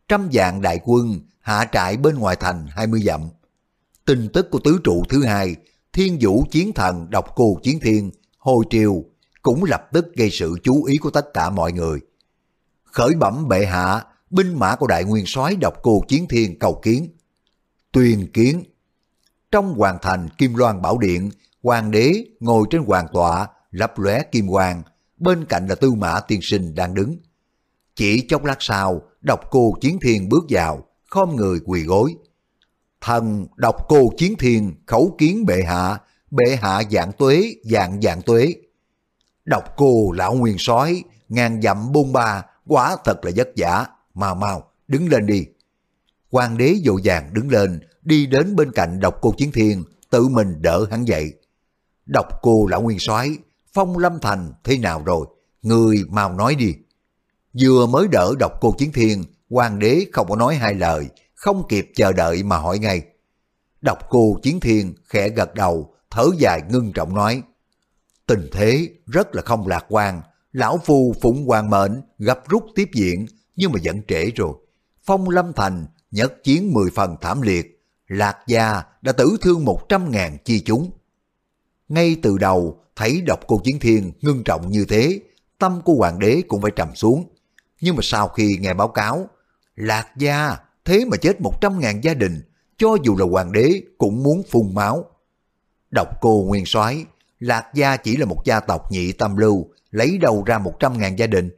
Trăm dạng đại quân hạ trại bên ngoài thành 20 dặm. Tin tức của tứ trụ thứ hai, thiên vũ chiến thần độc cô chiến thiên, hồi triều, cũng lập tức gây sự chú ý của tất cả mọi người. Khởi bẩm bệ hạ, binh mã của đại nguyên soái độc cô chiến thiên cầu kiến. Tuyền kiến. Trong hoàng thành Kim Loan Bảo Điện, hoàng đế ngồi trên hoàng tọa, lấp lóe kim hoàng bên cạnh là tư mã tiên sinh đang đứng. Chỉ chốc lát sau, độc cô chiến thiên bước vào, khom người quỳ gối. Thần độc cô chiến thiên khẩu kiến bệ hạ, bệ hạ dạng tuế, dạng dạng tuế. Độc cô lão nguyên soái ngàn dặm bôn ba, quá thật là vất vả. Mau mau, đứng lên đi. Hoàng đế dội vàng đứng lên, đi đến bên cạnh độc cô chiến thiên, tự mình đỡ hắn dậy. Độc cô lão nguyên soái phong lâm thành thế nào rồi? Người mau nói đi. Vừa mới đỡ đọc cô chiến thiên, hoàng đế không có nói hai lời, không kịp chờ đợi mà hỏi ngay. Đọc cô chiến thiên khẽ gật đầu, thở dài ngưng trọng nói. Tình thế rất là không lạc quan, lão phu phụng hoàng mệnh gặp rút tiếp diện, nhưng mà vẫn trễ rồi. Phong Lâm Thành nhất chiến mười phần thảm liệt, Lạc Gia đã tử thương một trăm ngàn chi chúng. Ngay từ đầu, thấy độc cô chiến thiên ngưng trọng như thế, tâm của hoàng đế cũng phải trầm xuống. Nhưng mà sau khi nghe báo cáo, Lạc Gia thế mà chết một trăm ngàn gia đình, cho dù là hoàng đế cũng muốn phun máu. Độc cô nguyên soái Lạc Gia chỉ là một gia tộc nhị tâm lưu, lấy đầu ra một trăm ngàn gia đình.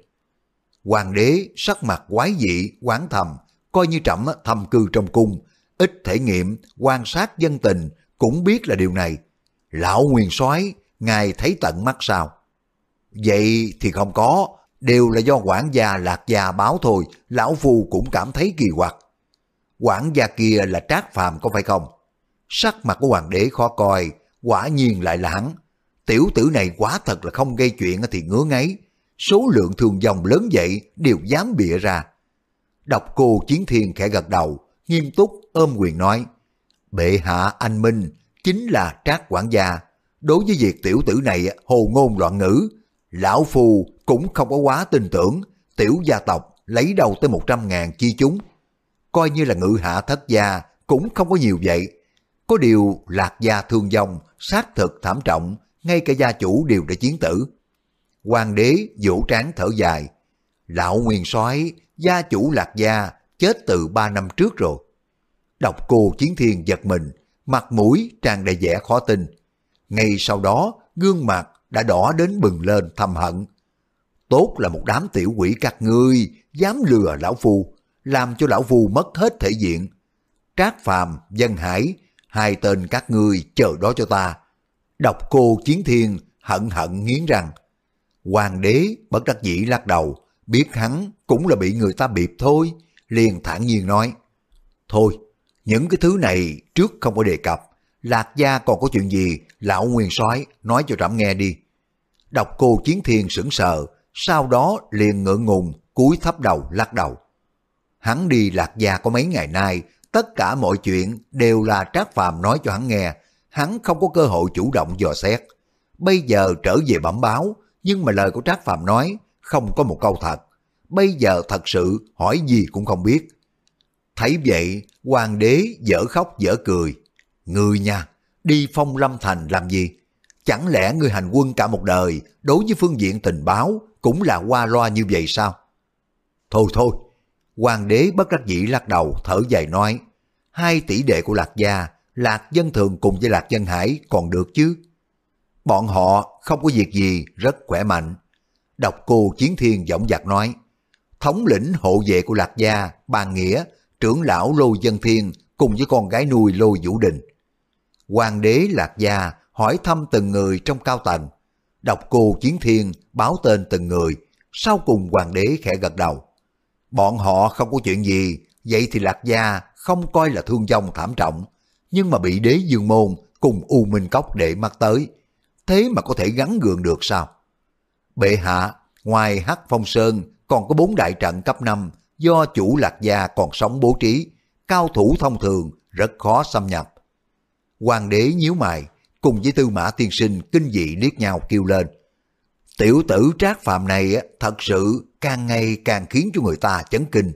Hoàng đế sắc mặt quái dị, quán thầm, coi như trẫm thầm cư trong cung, ít thể nghiệm, quan sát dân tình, cũng biết là điều này. Lão Nguyên soái ngài thấy tận mắt sao? Vậy thì không có, đều là do quản gia lạc gia báo thôi, lão phu cũng cảm thấy kỳ quặc. Quản gia kia là trác phàm có phải không? Sắc mặt của hoàng đế khó coi, quả nhiên lại là hắn. Tiểu tử này quá thật là không gây chuyện thì ngứa ngáy. Số lượng thường dòng lớn vậy đều dám bịa ra. đọc cô Chiến Thiên khẽ gật đầu, nghiêm túc ôm quyền nói. Bệ hạ anh Minh chính là trác quản gia. Đối với việc tiểu tử này hồ ngôn loạn ngữ, lão phù cũng không có quá tin tưởng tiểu gia tộc lấy đầu tới một trăm ngàn chi chúng. Coi như là ngự hạ thất gia cũng không có nhiều vậy. Có điều lạc gia thương vong, sát thực thảm trọng, ngay cả gia chủ đều đã chiến tử. Hoàng đế vũ tráng thở dài. Lão Nguyên soái gia chủ lạc gia chết từ ba năm trước rồi. Đọc cô chiến thiên giật mình, mặt mũi tràn đầy vẻ khó tin. Ngay sau đó, gương mặt đã đỏ đến bừng lên thầm hận. Tốt là một đám tiểu quỷ các ngươi, dám lừa lão phu, làm cho lão phu mất hết thể diện. Trác Phàm, Dân Hải, hai tên các ngươi chờ đó cho ta. Đọc cô chiến thiên hận hận nghiến răng. Hoàng đế bất đắc dĩ lắc đầu, biết hắn cũng là bị người ta biệp thôi, liền thản nhiên nói. Thôi, những cái thứ này trước không có đề cập, Lạc Gia còn có chuyện gì, lão nguyên soái nói cho trẫm nghe đi. Đọc cô chiến thiên sững sờ, sau đó liền ngượng ngùng, cúi thấp đầu lắc đầu. Hắn đi Lạc Gia có mấy ngày nay, tất cả mọi chuyện đều là Trác Phàm nói cho hắn nghe, hắn không có cơ hội chủ động dò xét. Bây giờ trở về bẩm báo, nhưng mà lời của Trác Phàm nói không có một câu thật. Bây giờ thật sự hỏi gì cũng không biết. Thấy vậy, hoàng đế dở khóc dở cười. Người nha, đi phong lâm thành làm gì? Chẳng lẽ người hành quân cả một đời đối với phương diện tình báo cũng là qua loa như vậy sao? Thôi thôi, hoàng đế bất đắc dĩ lắc đầu thở dài nói, hai tỷ đệ của Lạc Gia, Lạc Dân Thường cùng với Lạc Dân Hải còn được chứ? Bọn họ không có việc gì, rất khỏe mạnh. độc cô Chiến Thiên giọng giặc nói, thống lĩnh hộ vệ của Lạc Gia, Bàn Nghĩa, trưởng lão Lô Dân Thiên cùng với con gái nuôi Lô Vũ Đình. Hoàng đế Lạc Gia hỏi thăm từng người trong cao tầng. Đọc cô Chiến Thiên báo tên từng người, sau cùng hoàng đế khẽ gật đầu. Bọn họ không có chuyện gì, vậy thì Lạc Gia không coi là thương vong thảm trọng, nhưng mà bị đế dương môn cùng U Minh Cốc để mắt tới. Thế mà có thể gắn gượng được sao? Bệ hạ, ngoài Hắc Phong Sơn còn có bốn đại trận cấp 5 do chủ Lạc Gia còn sống bố trí, cao thủ thông thường rất khó xâm nhập. Hoàng đế nhíu mày, cùng với tư mã tiên sinh kinh dị liếc nhau kêu lên. Tiểu tử trác phạm này thật sự càng ngày càng khiến cho người ta chấn kinh.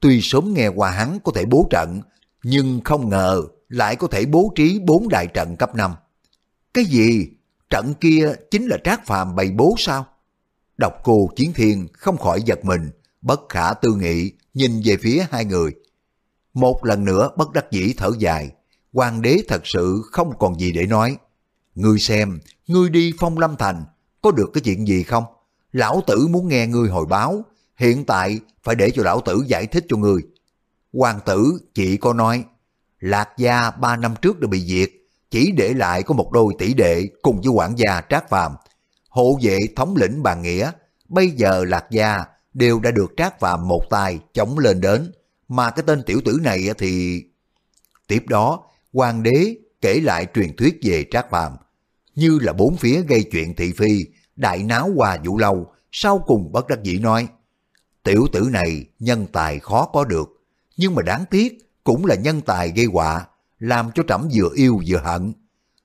Tuy sớm nghe qua hắn có thể bố trận, nhưng không ngờ lại có thể bố trí bốn đại trận cấp 5. Cái gì? Trận kia chính là trác phàm bày bố sao? Độc cô Chiến Thiên không khỏi giật mình, bất khả tư nghị, nhìn về phía hai người. Một lần nữa bất đắc dĩ thở dài, hoàng đế thật sự không còn gì để nói. Ngươi xem, ngươi đi phong lâm thành, có được cái chuyện gì không? Lão tử muốn nghe ngươi hồi báo, hiện tại phải để cho lão tử giải thích cho ngươi. Hoàng tử chỉ có nói, Lạc gia ba năm trước đã bị diệt, chỉ để lại có một đôi tỷ đệ cùng với quản gia Trác Phàm, hộ vệ thống lĩnh bàn nghĩa, bây giờ Lạc Gia đều đã được Trác Phàm một tay chống lên đến, mà cái tên tiểu tử này thì... Tiếp đó, hoàng đế kể lại truyền thuyết về Trác Phàm, như là bốn phía gây chuyện thị phi, đại náo hòa vũ lâu, sau cùng bất đắc dĩ nói, tiểu tử này nhân tài khó có được, nhưng mà đáng tiếc cũng là nhân tài gây họa, làm cho trẫm vừa yêu vừa hận.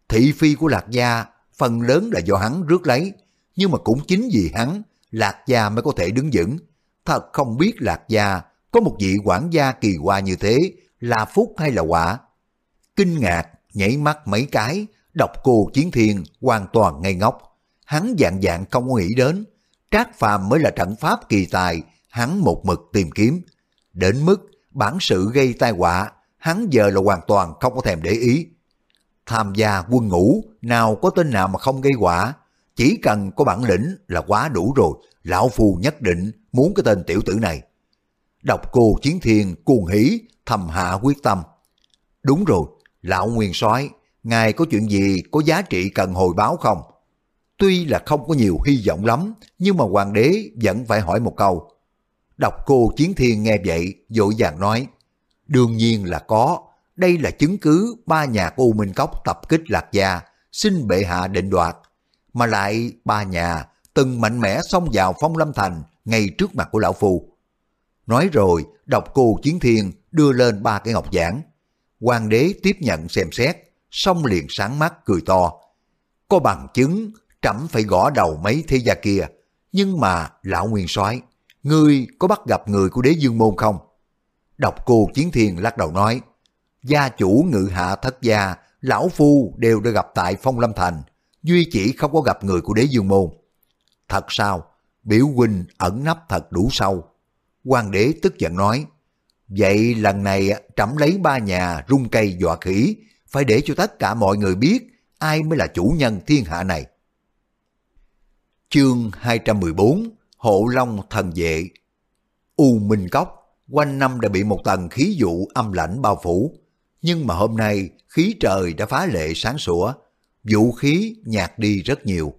Thị phi của Lạc Gia phần lớn là do hắn rước lấy, nhưng mà cũng chính vì hắn, Lạc Gia mới có thể đứng vững. Thật không biết Lạc Gia có một vị quản gia kỳ hoa như thế là phúc hay là quả. Kinh ngạc, nhảy mắt mấy cái, đọc cô Chiến Thiên hoàn toàn ngây ngốc. Hắn dạng dạng không có nghĩ đến, Trác Phàm mới là trận pháp kỳ tài, hắn một mực tìm kiếm. Đến mức bản sự gây tai họa, hắn giờ là hoàn toàn không có thèm để ý. Tham gia quân ngũ, nào có tên nào mà không gây họa, chỉ cần có bản lĩnh là quá đủ rồi, lão phu nhất định muốn cái tên tiểu tử này. Đọc cô chiến thiên cuồng hỉ, thầm hạ quyết tâm. Đúng rồi, lão nguyên soái ngài có chuyện gì có giá trị cần hồi báo không? Tuy là không có nhiều hy vọng lắm, nhưng mà hoàng đế vẫn phải hỏi một câu. Đọc cô Chiến Thiên nghe vậy, dội vàng nói, đương nhiên là có, đây là chứng cứ ba nhà của U Minh Cốc tập kích Lạc Gia, xin bệ hạ định đoạt. Mà lại ba nhà từng mạnh mẽ xông vào phong lâm thành ngay trước mặt của lão phu. Nói rồi, đọc cô Chiến Thiên đưa lên ba cái ngọc giản. Hoàng đế tiếp nhận xem xét, xong liền sáng mắt cười to. Có bằng chứng, trẫm phải gõ đầu mấy thế gia kia. Nhưng mà, lão nguyên soái ngươi có bắt gặp người của đế dương môn không? Đọc cô Chiến Thiên lắc đầu nói, gia chủ ngự hạ thất gia, lão phu đều đã gặp tại Phong Lâm Thành, duy chỉ không có gặp người của đế dương môn. Thật sao? Biểu huynh ẩn nấp thật đủ sâu. Hoàng đế tức giận nói, vậy lần này trẫm lấy ba nhà rung cây dọa khỉ, phải để cho tất cả mọi người biết ai mới là chủ nhân thiên hạ này. Chương 214 Hộ Long Thần Vệ U Minh Cốc quanh năm đã bị một tầng khí dụ âm lãnh bao phủ, nhưng mà hôm nay khí trời đã phá lệ sáng sủa, vũ khí nhạt đi rất nhiều.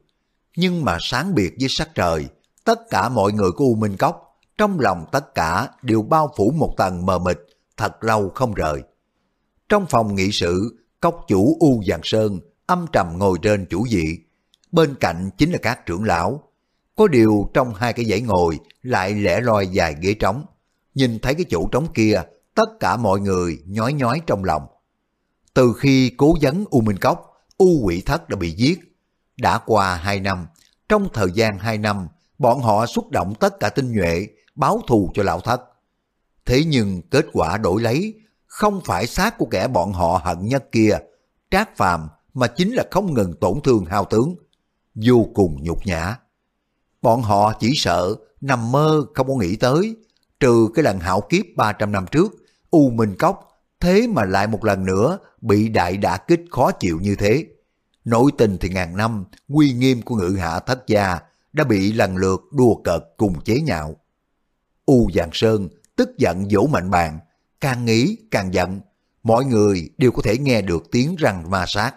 Nhưng mà sáng biệt với sắc trời, tất cả mọi người của U Minh Cốc, trong lòng tất cả đều bao phủ một tầng mờ mịt, thật lâu không rời. Trong phòng nghị sự, cốc chủ U Giàng Sơn âm trầm ngồi trên chủ vị, bên cạnh chính là các trưởng lão. Có điều trong hai cái dãy ngồi lại lẻ loi dài ghế trống. Nhìn thấy cái chỗ trống kia, tất cả mọi người nhói nhói trong lòng. Từ khi cố vấn U Minh Cốc, U Quỷ Thất đã bị giết. Đã qua hai năm, trong thời gian hai năm, bọn họ xúc động tất cả tinh nhuệ, báo thù cho lão thất. Thế nhưng kết quả đổi lấy, không phải xác của kẻ bọn họ hận nhất kia, trác phàm mà chính là không ngừng tổn thương hao tướng, vô cùng nhục nhã. Bọn họ chỉ sợ nằm mơ không có nghĩ tới, trừ cái lần hạo kiếp 300 năm trước, U Minh Cốc, thế mà lại một lần nữa bị đại đả kích khó chịu như thế. Nội tình thì ngàn năm, uy nghiêm của ngự hạ thất gia đã bị lần lượt đùa cợt cùng chế nhạo. U Giang Sơn tức giận dỗ mạnh bàn, càng nghĩ càng giận, mọi người đều có thể nghe được tiếng răng ma sát.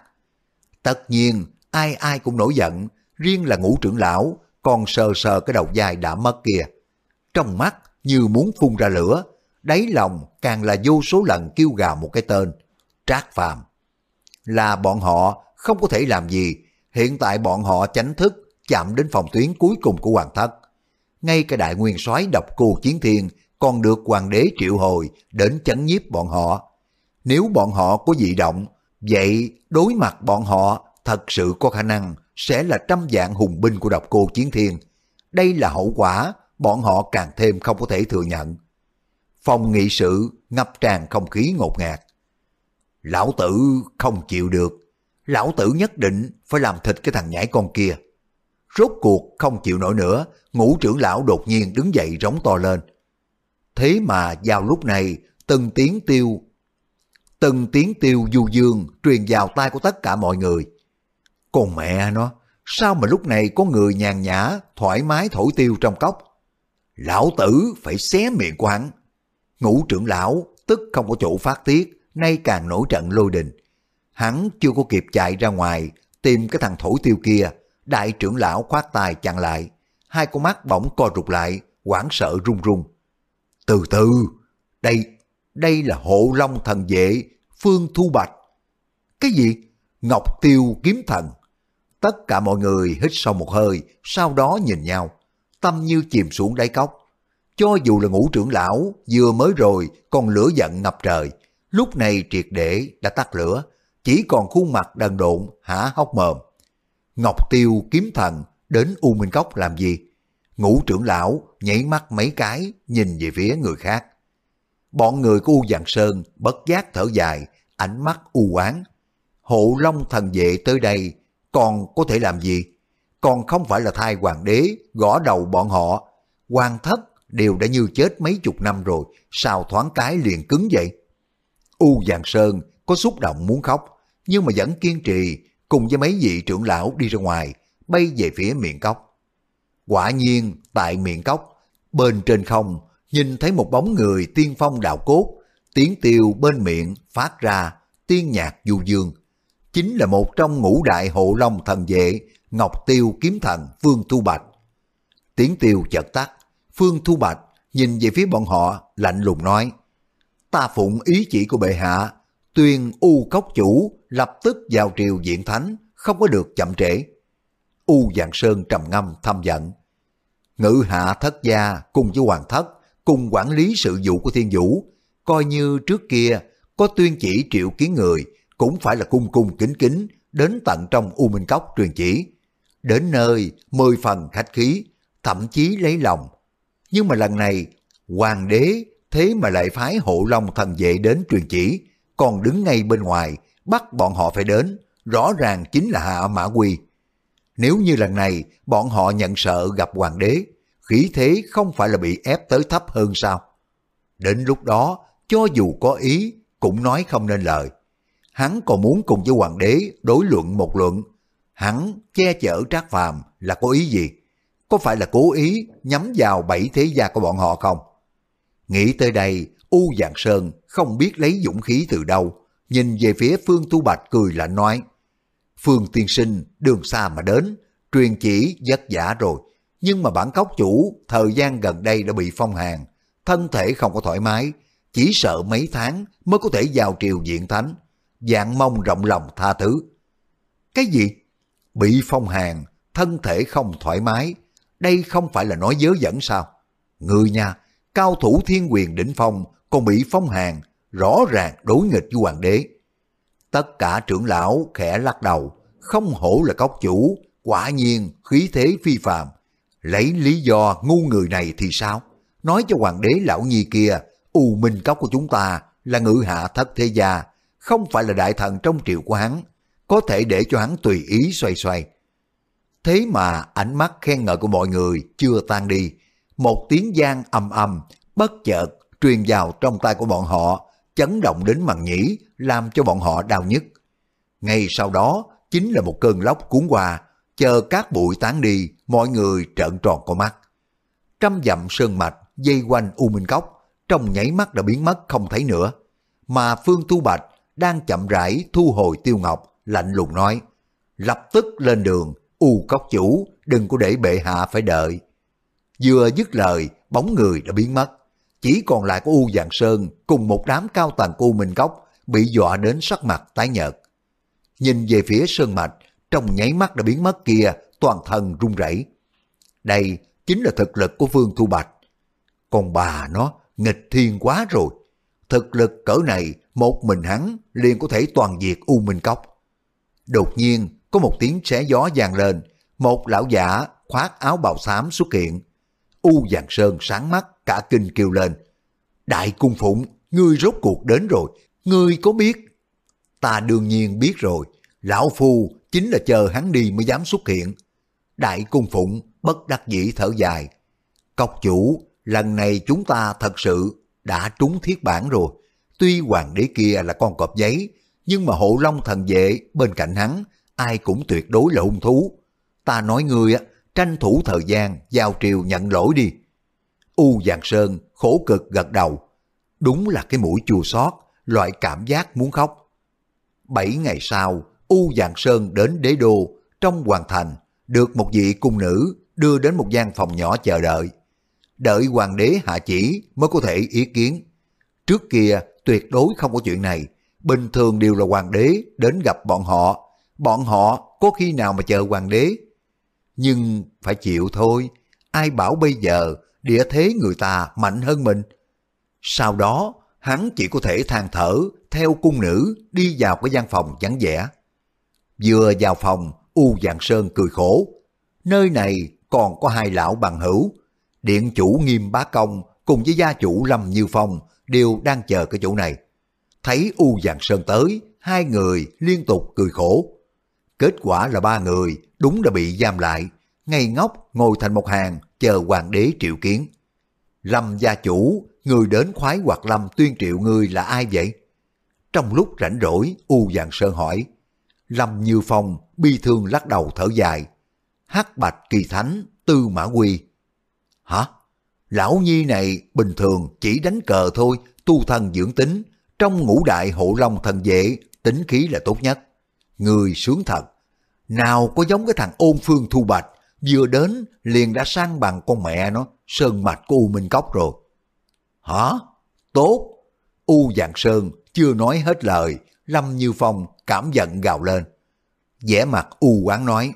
Tất nhiên, ai ai cũng nổi giận, riêng là ngũ trưởng lão còn sờ sờ cái đầu dài đã mất kia. Trong mắt như muốn phun ra lửa, đáy lòng càng là vô số lần kêu gào một cái tên, Trác Phàm. Là bọn họ không có thể làm gì, hiện tại bọn họ tránh thức chạm đến phòng tuyến cuối cùng của hoàng thất. Ngay cả đại nguyên soái độc cô chiến thiên còn được hoàng đế triệu hồi đến chấn nhiếp bọn họ. Nếu bọn họ có dị động, vậy đối mặt bọn họ thật sự có khả năng sẽ là trăm dạng hùng binh của độc cô Chiến Thiên. Đây là hậu quả bọn họ càng thêm không có thể thừa nhận. Phòng nghị sự ngập tràn không khí ngột ngạt. Lão tử không chịu được. Lão tử nhất định phải làm thịt cái thằng nhãi con kia. Rốt cuộc không chịu nổi nữa, ngũ trưởng lão đột nhiên đứng dậy rống to lên. Thế mà vào lúc này, từng tiếng tiêu, từng tiếng tiêu du dương truyền vào tai của tất cả mọi người. Còn mẹ nó, sao mà lúc này có người nhàn nhã, thoải mái thổi tiêu trong cốc? Lão tử phải xé miệng của hắn. Ngũ trưởng lão tức không có chỗ phát tiết, nay càng nổi trận lôi đình. Hắn chưa có kịp chạy ra ngoài tìm cái thằng thổi tiêu kia, đại trưởng lão khoát tay chặn lại. Hai con mắt bỗng co rụt lại, hoảng sợ run run. Từ từ, đây, đây là hộ long thần vệ, Phương Thu Bạch. Cái gì? Ngọc Tiêu kiếm thần. Tất cả mọi người hít sâu một hơi, sau đó nhìn nhau, tâm như chìm xuống đáy cốc. Cho dù là ngũ trưởng lão, vừa mới rồi còn lửa giận ngập trời, lúc này triệt để đã tắt lửa, chỉ còn khuôn mặt đần độn, hả hốc mồm. Ngọc Tiêu kiếm thần đến U Minh Cốc làm gì? Ngũ trưởng lão nhảy mắt mấy cái nhìn về phía người khác. Bọn người của U Giàng Sơn bất giác thở dài, ánh mắt u oán. Hộ Long thần vệ tới đây còn có thể làm gì? Còn không phải là thai hoàng đế gõ đầu bọn họ. Hoàng thất đều đã như chết mấy chục năm rồi, sao thoáng cái liền cứng vậy? U Giang Sơn có xúc động muốn khóc, nhưng mà vẫn kiên trì cùng với mấy vị trưởng lão đi ra ngoài, bay về phía miệng cốc. Quả nhiên, tại miệng cốc, bên trên không, nhìn thấy một bóng người tiên phong đạo cốt, tiếng tiêu bên miệng phát ra tiên nhạc du dương. Chính là một trong ngũ đại hộ long thần vệ, Ngọc Tiêu kiếm thần Vương Thu Bạch. Tiếng tiêu chợt tắt, Phương Thu Bạch nhìn về phía bọn họ lạnh lùng nói, ta phụng ý chỉ của bệ hạ, tuyên U Cốc Chủ lập tức vào triều diện thánh, không có được chậm trễ. U Giàng Sơn trầm ngâm thâm giận. Ngự hạ thất gia cùng với hoàng thất, cùng quản lý sự vụ của thiên vũ, coi như trước kia có tuyên chỉ triệu kiến người, cũng phải là cung cung kính kính đến tận trong U Minh Cốc truyền chỉ. Đến nơi, mười phần khách khí, thậm chí lấy lòng. Nhưng mà lần này, hoàng đế thế mà lại phái hộ long thần vệ đến truyền chỉ, còn đứng ngay bên ngoài, bắt bọn họ phải đến, rõ ràng chính là Hạ Mã Quy. Nếu như lần này bọn họ nhận sợ gặp hoàng đế, khí thế không phải là bị ép tới thấp hơn sao? Đến lúc đó, cho dù có ý, cũng nói không nên lời. Hắn còn muốn cùng với hoàng đế đối luận một luận. Hắn che chở trác phàm là có ý gì? Có phải là cố ý nhắm vào bảy thế gia của bọn họ không? Nghĩ tới đây, U Dạng Sơn không biết lấy dũng khí từ đâu, nhìn về phía Phương Tu Bạch cười lạnh nói, Phương tiên sinh đường xa mà đến, truyền chỉ vất giả rồi, nhưng mà bản cốc chủ thời gian gần đây đã bị phong hàn, thân thể không có thoải mái, chỉ sợ mấy tháng mới có thể vào triều diện thánh, dạng mong rộng lòng tha thứ. Cái gì? Bị phong hàn, thân thể không thoải mái, đây không phải là nói dớ dẫn sao? Người nha, cao thủ thiên quyền đỉnh phong còn bị phong hàng rõ ràng đối nghịch với hoàng đế. Tất cả trưởng lão khẽ lắc đầu, không hổ là cốc chủ, quả nhiên khí thế phi phàm. Lấy lý do ngu người này thì sao? Nói cho hoàng đế lão nhi kia, U Minh Cốc của chúng ta là ngự hạ thất thế gia, không phải là đại thần trong triều của hắn, có thể để cho hắn tùy ý xoay xoay. Thế mà ánh mắt khen ngợi của mọi người chưa tan đi, một tiếng giang âm âm, bất chợt truyền vào trong tay của bọn họ, chấn động đến màng nhĩ, làm cho bọn họ đau nhức. Ngay sau đó, chính là một cơn lốc cuốn qua, chờ các bụi tán đi, mọi người trợn tròn con mắt. Trăm dặm sơn mạch dây quanh U Minh Cốc, trong nháy mắt đã biến mất không thấy nữa. Mà Phương thu Bạch đang chậm rãi thu hồi tiêu ngọc, lạnh lùng nói, lập tức lên đường, U Cốc chủ, đừng có để bệ hạ phải đợi. Vừa dứt lời, bóng người đã biến mất. Chỉ còn lại có U dạng Sơn cùng một đám cao tầng của U Minh Cốc bị dọa đến sắc mặt tái nhợt. Nhìn về phía Sơn Mạch, trong nháy mắt đã biến mất kia, toàn thân run rẩy. Đây chính là thực lực của Phương Thu Bạch. Còn bà nó nghịch thiên quá rồi. Thực lực cỡ này, một mình hắn liền có thể toàn diệt U Minh Cốc. Đột nhiên, có một tiếng xé gió vang lên, một lão giả khoác áo bào xám xuất hiện. U Giàng Sơn sáng mắt, cả kinh kêu lên. Đại cung phụng, ngươi rốt cuộc đến rồi, ngươi có biết? Ta đương nhiên biết rồi, lão phu chính là chờ hắn đi mới dám xuất hiện. Đại cung phụng bất đắc dĩ thở dài. Cọc chủ, lần này chúng ta thật sự đã trúng thiết bản rồi. Tuy hoàng đế kia là con cọp giấy, nhưng mà hộ long thần vệ bên cạnh hắn, ai cũng tuyệt đối là hung thú. Ta nói ngươi á, tranh thủ thời gian giao triều nhận lỗi đi. U Giang Sơn khổ cực gật đầu. Đúng là cái mũi chua xót, loại cảm giác muốn khóc. Bảy ngày sau, U Giang Sơn đến đế đô trong hoàng thành, được một vị cung nữ đưa đến một gian phòng nhỏ chờ đợi. Đợi hoàng đế hạ chỉ mới có thể ý kiến. Trước kia tuyệt đối không có chuyện này, bình thường đều là hoàng đế đến gặp bọn họ, bọn họ có khi nào mà chờ hoàng đế. Nhưng phải chịu thôi, ai bảo bây giờ địa thế người ta mạnh hơn mình. Sau đó, hắn chỉ có thể than thở theo cung nữ đi vào cái gian phòng vắng vẻ. Vừa vào phòng, U Dạng Sơn cười khổ. Nơi này còn có hai lão bằng hữu. Điện chủ Nghiêm Bá Công cùng với gia chủ Lâm Như Phong đều đang chờ cái chỗ này. Thấy U Dạng Sơn tới, hai người liên tục cười khổ. Kết quả là ba người đúng đã bị giam lại, ngay ngốc ngồi thành một hàng chờ hoàng đế triệu kiến. Lâm gia chủ, người đến khoái hoặc Lâm tuyên triệu người là ai vậy? Trong lúc rảnh rỗi, U Giàng Sơn hỏi. Lâm Như Phong bi thương lắc đầu thở dài. hắc bạch kỳ thánh, tư mã quy. Hả? Lão Nhi này bình thường chỉ đánh cờ thôi, tu thân dưỡng tính. Trong ngũ đại hộ long thần vệ, tính khí là tốt nhất. Người sướng thật. Nào có giống cái thằng ôn phương thu bạch, vừa đến liền đã sang bằng con mẹ nó, sơn mạch của U Minh Cốc rồi. Hả? Tốt. U Dạng Sơn chưa nói hết lời, Lâm Như Phong cảm giận gào lên. vẻ mặt u quán nói,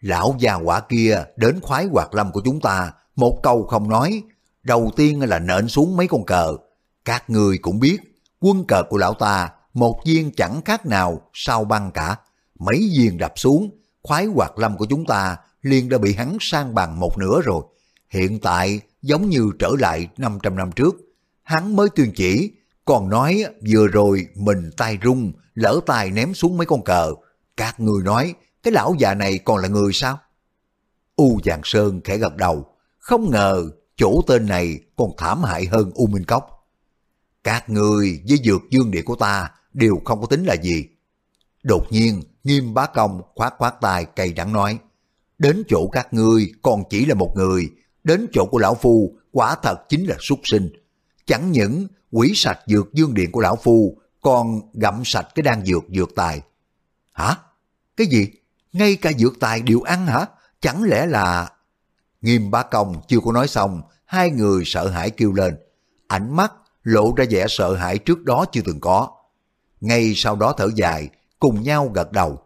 lão già quả kia đến khoái hoạt lâm của chúng ta, một câu không nói, đầu tiên là nện xuống mấy con cờ. Các người cũng biết, quân cờ của lão ta, một viên chẳng khác nào sao băng cả. Mấy viên đập xuống, khoái hoạt lâm của chúng ta liền đã bị hắn sang bằng một nửa rồi. Hiện tại giống như trở lại 500 năm trước. Hắn mới tuyên chỉ, còn nói vừa rồi mình tay rung, lỡ tay ném xuống mấy con cờ. Các người nói, cái lão già này còn là người sao? U Giàng Sơn khẽ gật đầu, không ngờ chỗ tên này còn thảm hại hơn U Minh Cốc. Các người với dược dương địa của ta đều không có tính là gì. Đột nhiên, nghiêm bá công khoát khoát tay cay đắng nói, đến chỗ các ngươi còn chỉ là một người, đến chỗ của lão phu quả thật chính là súc sinh. Chẳng những quỷ sạch dược dương điện của lão phu, còn gặm sạch cái đan dược dược tài. Hả? Cái gì? Ngay cả dược tài đều ăn hả? Chẳng lẽ là... Nghiêm bá công chưa có nói xong, hai người sợ hãi kêu lên. Ánh mắt lộ ra vẻ sợ hãi trước đó chưa từng có. Ngay sau đó thở dài, cùng nhau gật đầu.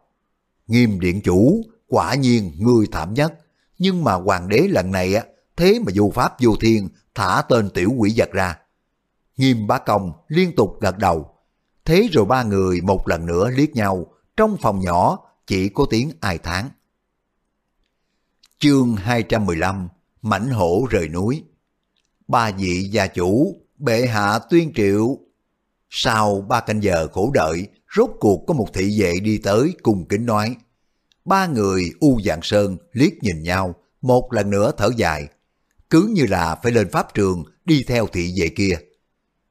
Nghiêm điện chủ, quả nhiên người thảm nhất. Nhưng mà hoàng đế lần này á, thế mà vô pháp vô thiên, thả tên tiểu quỷ vật ra. Nghiêm bá công liên tục gật đầu. Thế rồi ba người một lần nữa liếc nhau, trong phòng nhỏ chỉ có tiếng ai tháng. Chương 215 Mảnh hổ rời núi Ba vị gia chủ, bệ hạ tuyên triệu. Sau ba canh giờ khổ đợi, rốt cuộc có một thị vệ đi tới cùng kính nói. Ba người U Dạng Sơn liếc nhìn nhau, một lần nữa thở dài. Cứ như là phải lên pháp trường đi theo thị vệ kia.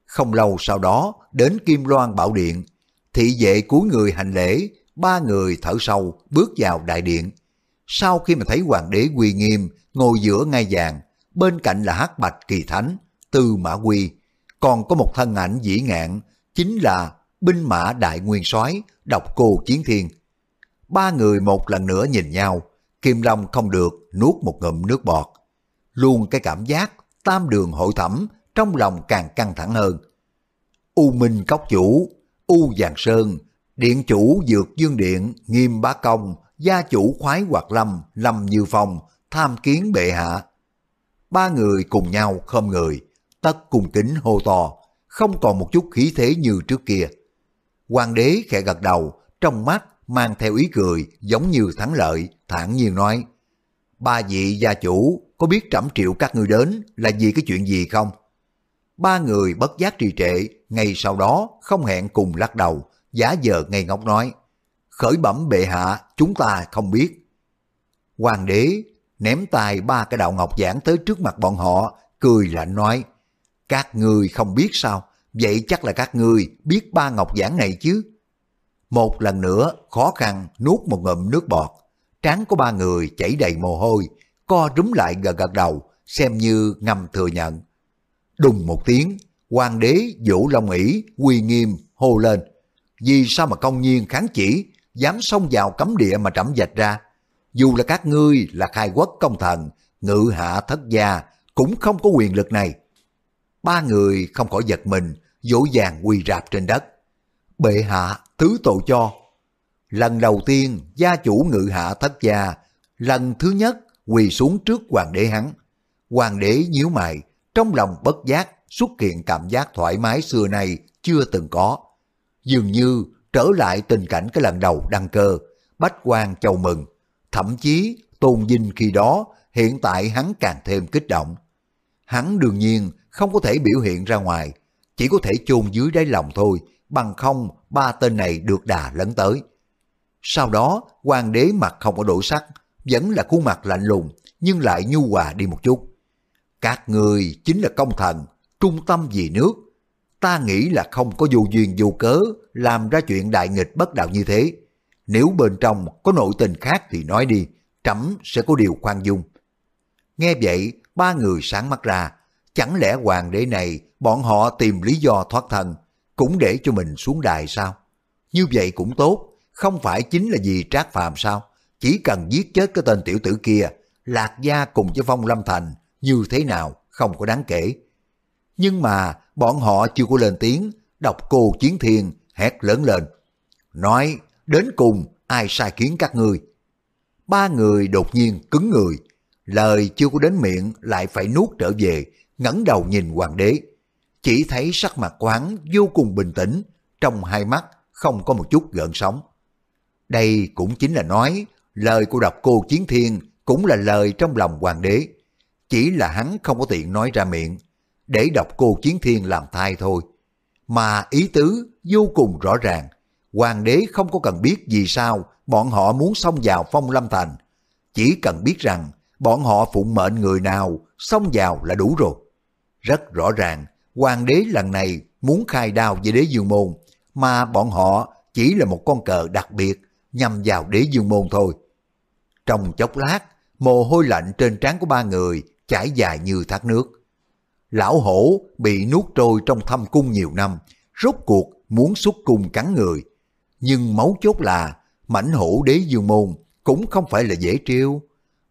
Không lâu sau đó, đến Kim Loan Bảo Điện, thị vệ cúi người hành lễ, ba người thở sâu bước vào đại điện. Sau khi mà thấy hoàng đế quy nghiêm ngồi giữa ngai vàng, bên cạnh là hắc bạch kỳ thánh, tư mã quy, còn có một thân ảnh dĩ ngạn, chính là binh mã đại nguyên soái độc cô chiến thiên. Ba người một lần nữa nhìn nhau, Kim Long không được nuốt một ngụm nước bọt. Luôn cái cảm giác tam đường hội thẩm trong lòng càng căng thẳng hơn. U Minh Cốc Chủ, U Giàng Sơn, Điện Chủ Dược Dương Điện, Nghiêm Bá Công, Gia Chủ Khoái Hoạt Lâm, Lâm Như Phong, tham kiến bệ hạ. Ba người cùng nhau khom người, tất cùng kính hô to, không còn một chút khí thế như trước kia. Hoàng đế khẽ gật đầu, trong mắt mang theo ý cười giống như thắng lợi, thản nhiên nói, ba vị gia chủ có biết trẫm triệu các người đến là vì cái chuyện gì không? Ba người bất giác trì trệ, ngay sau đó không hẹn cùng lắc đầu, giả giờ ngây ngốc nói, khởi bẩm bệ hạ, chúng ta không biết. Hoàng đế ném tài ba cái đạo ngọc giảng tới trước mặt bọn họ, cười lạnh nói, các người không biết sao, vậy chắc là các ngươi biết ba ngọc giảng này chứ. Một lần nữa khó khăn nuốt một ngụm nước bọt, trán của ba người chảy đầy mồ hôi, co rúm lại gật gật đầu, xem như ngầm thừa nhận. Đùng một tiếng, hoàng đế vũ long ỷ quy nghiêm hô lên. vì sao mà công nhiên kháng chỉ, dám xông vào cấm địa mà trẫm dạch ra. Dù là các ngươi là khai quốc công thần, ngự hạ thất gia, cũng không có quyền lực này. Ba người không khỏi giật mình, dỗ dàng quỳ rạp trên đất. Bệ hạ, thứ tội cho. Lần đầu tiên, gia chủ ngự hạ thất gia, lần thứ nhất quỳ xuống trước hoàng đế hắn. Hoàng đế nhíu mày, trong lòng bất giác xuất hiện cảm giác thoải mái xưa nay chưa từng có. Dường như trở lại tình cảnh cái lần đầu đăng cơ, bách quan chầu mừng. Thậm chí tôn vinh khi đó, hiện tại hắn càng thêm kích động. Hắn đương nhiên không có thể biểu hiện ra ngoài, chỉ có thể chôn dưới đáy lòng thôi, bằng không ba tên này được đà lấn tới. Sau đó, hoàng đế mặt không có đổi sắc, vẫn là khuôn mặt lạnh lùng, nhưng lại nhu hòa đi một chút. Các người chính là công thần, trung tâm vì nước. Ta nghĩ là không có dù duyên dù cớ làm ra chuyện đại nghịch bất đạo như thế. Nếu bên trong có nội tình khác thì nói đi, trẫm sẽ có điều khoan dung. Nghe vậy, ba người sáng mắt ra. Chẳng lẽ hoàng đế này bọn họ tìm lý do thoát thân, cũng để cho mình xuống đài sao? Như vậy cũng tốt, không phải chính là vì trác phàm sao? Chỉ cần giết chết cái tên tiểu tử kia, lạc gia cùng với phong lâm thành, như thế nào không có đáng kể. Nhưng mà bọn họ chưa có lên tiếng, đọc cô chiến thiên hét lớn lên. Nói, đến cùng ai sai khiến các ngươi? Ba người đột nhiên cứng người, lời chưa có đến miệng lại phải nuốt trở về, ngẩng đầu nhìn hoàng đế. Chỉ thấy sắc mặt quán vô cùng bình tĩnh, trong hai mắt không có một chút gợn sóng. Đây cũng chính là nói, lời của độc cô Chiến Thiên cũng là lời trong lòng hoàng đế. Chỉ là hắn không có tiện nói ra miệng, để độc cô Chiến Thiên làm thai thôi. Mà ý tứ vô cùng rõ ràng, hoàng đế không có cần biết vì sao bọn họ muốn xông vào phong lâm thành. Chỉ cần biết rằng bọn họ phụng mệnh người nào xông vào là đủ rồi. Rất rõ ràng, hoàng đế lần này muốn khai đao về đế dương môn, mà bọn họ chỉ là một con cờ đặc biệt nhằm vào đế dương môn thôi. Trong chốc lát, mồ hôi lạnh trên trán của ba người chảy dài như thác nước. Lão hổ bị nuốt trôi trong thâm cung nhiều năm, rốt cuộc muốn xuất cung cắn người. Nhưng máu chốt là mảnh hổ đế dương môn cũng không phải là dễ trêu.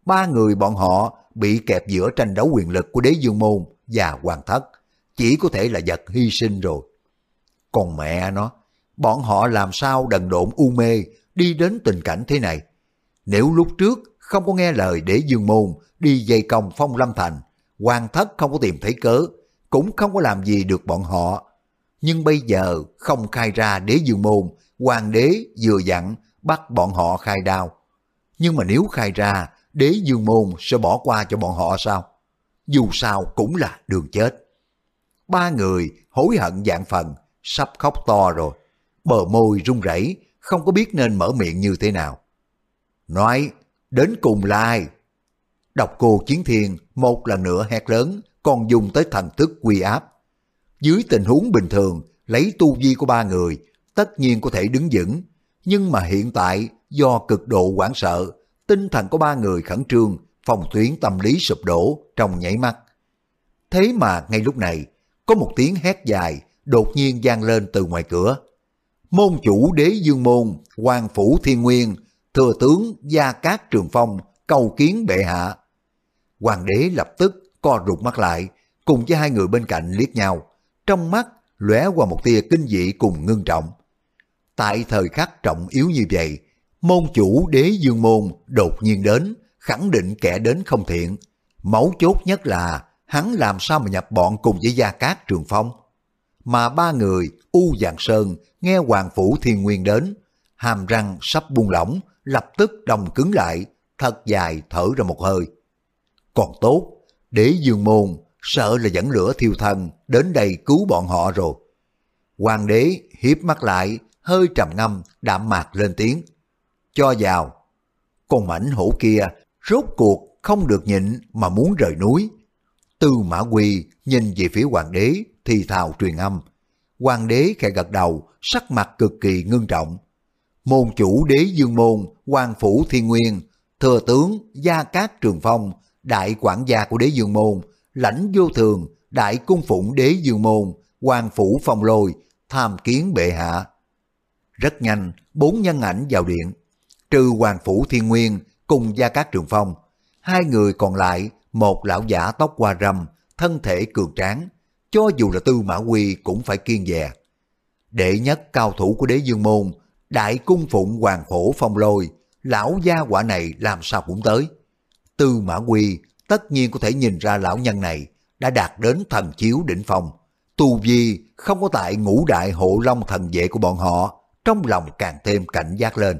Ba người bọn họ bị kẹp giữa tranh đấu quyền lực của đế dương môn và hoàng thất, chỉ có thể là vật hy sinh rồi. Còn mẹ nó, bọn họ làm sao đần độn u mê đi đến tình cảnh thế này? Nếu lúc trước không có nghe lời để dương môn đi dây công phong lâm thành, hoàng thất không có tìm thấy cớ, cũng không có làm gì được bọn họ. Nhưng bây giờ không khai ra đế dương môn, hoàng đế vừa dặn bắt bọn họ khai đao. Nhưng mà nếu khai ra, đế dương môn sẽ bỏ qua cho bọn họ sao? Dù sao cũng là đường chết. Ba người hối hận dạng phần, sắp khóc to rồi. Bờ môi run rẩy, không có biết nên mở miệng như thế nào. Nói, đến cùng là ai? Độc cô Chiến Thiên một lần nữa hét lớn, còn dùng tới thần thức quy áp. Dưới tình huống bình thường, lấy tu vi của ba người, tất nhiên có thể đứng vững. Nhưng mà hiện tại, do cực độ hoảng sợ, tinh thần của ba người khẩn trương, phòng tuyến tâm lý sụp đổ trong nhảy mắt. Thế mà ngay lúc này, có một tiếng hét dài đột nhiên vang lên từ ngoài cửa. Môn chủ đế dương môn, hoàng phủ thiên nguyên, thừa tướng Gia Cát Trường Phong cầu kiến bệ hạ. Hoàng đế lập tức co rụt mắt lại, cùng với hai người bên cạnh liếc nhau, trong mắt lóe qua một tia kinh dị cùng ngưng trọng. Tại thời khắc trọng yếu như vậy, môn chủ đế dương môn đột nhiên đến, khẳng định kẻ đến không thiện. Mấu chốt nhất là hắn làm sao mà nhập bọn cùng với Gia Cát Trường Phong. Mà ba người U Giàng Sơn nghe Hoàng Phủ Thiên Nguyên đến, hàm răng sắp buông lỏng, lập tức đồng cứng lại, thật dài thở ra một hơi. Còn tốt, để dương môn sợ là dẫn lửa thiêu thân đến đây cứu bọn họ rồi. Hoàng đế hiếp mắt lại, hơi trầm ngâm, đạm mạc lên tiếng. Cho vào. Con mảnh hổ kia rốt cuộc không được nhịn mà muốn rời núi. Tư Mã Quy nhìn về phía hoàng đế thì thào truyền âm. Hoàng đế khẽ gật đầu, sắc mặt cực kỳ ngưng trọng. Môn chủ đế dương môn, hoàng phủ thiên nguyên, thừa tướng Gia Cát Trường Phong, đại quản gia của đế dương môn, lãnh vô thường, đại cung phụng đế dương môn, hoàng phủ phong lôi, tham kiến bệ hạ. Rất nhanh, bốn nhân ảnh vào điện. Trừ Hoàng Phủ Thiên Nguyên cùng Gia Cát Trường Phong. Hai người còn lại, một lão giả tóc hoa râm, thân thể cường tráng. Cho dù là Tư Mã Quy cũng phải kiên dè. Đệ nhất cao thủ của đế dương môn, đại cung phụng hoàng phổ phong lôi, lão gia quả này làm sao cũng tới. Tư Mã Quy tất nhiên có thể nhìn ra lão nhân này đã đạt đến thần chiếu đỉnh phong. Tu vi không có tại ngũ đại hộ long thần vệ của bọn họ, trong lòng càng thêm cảnh giác lên.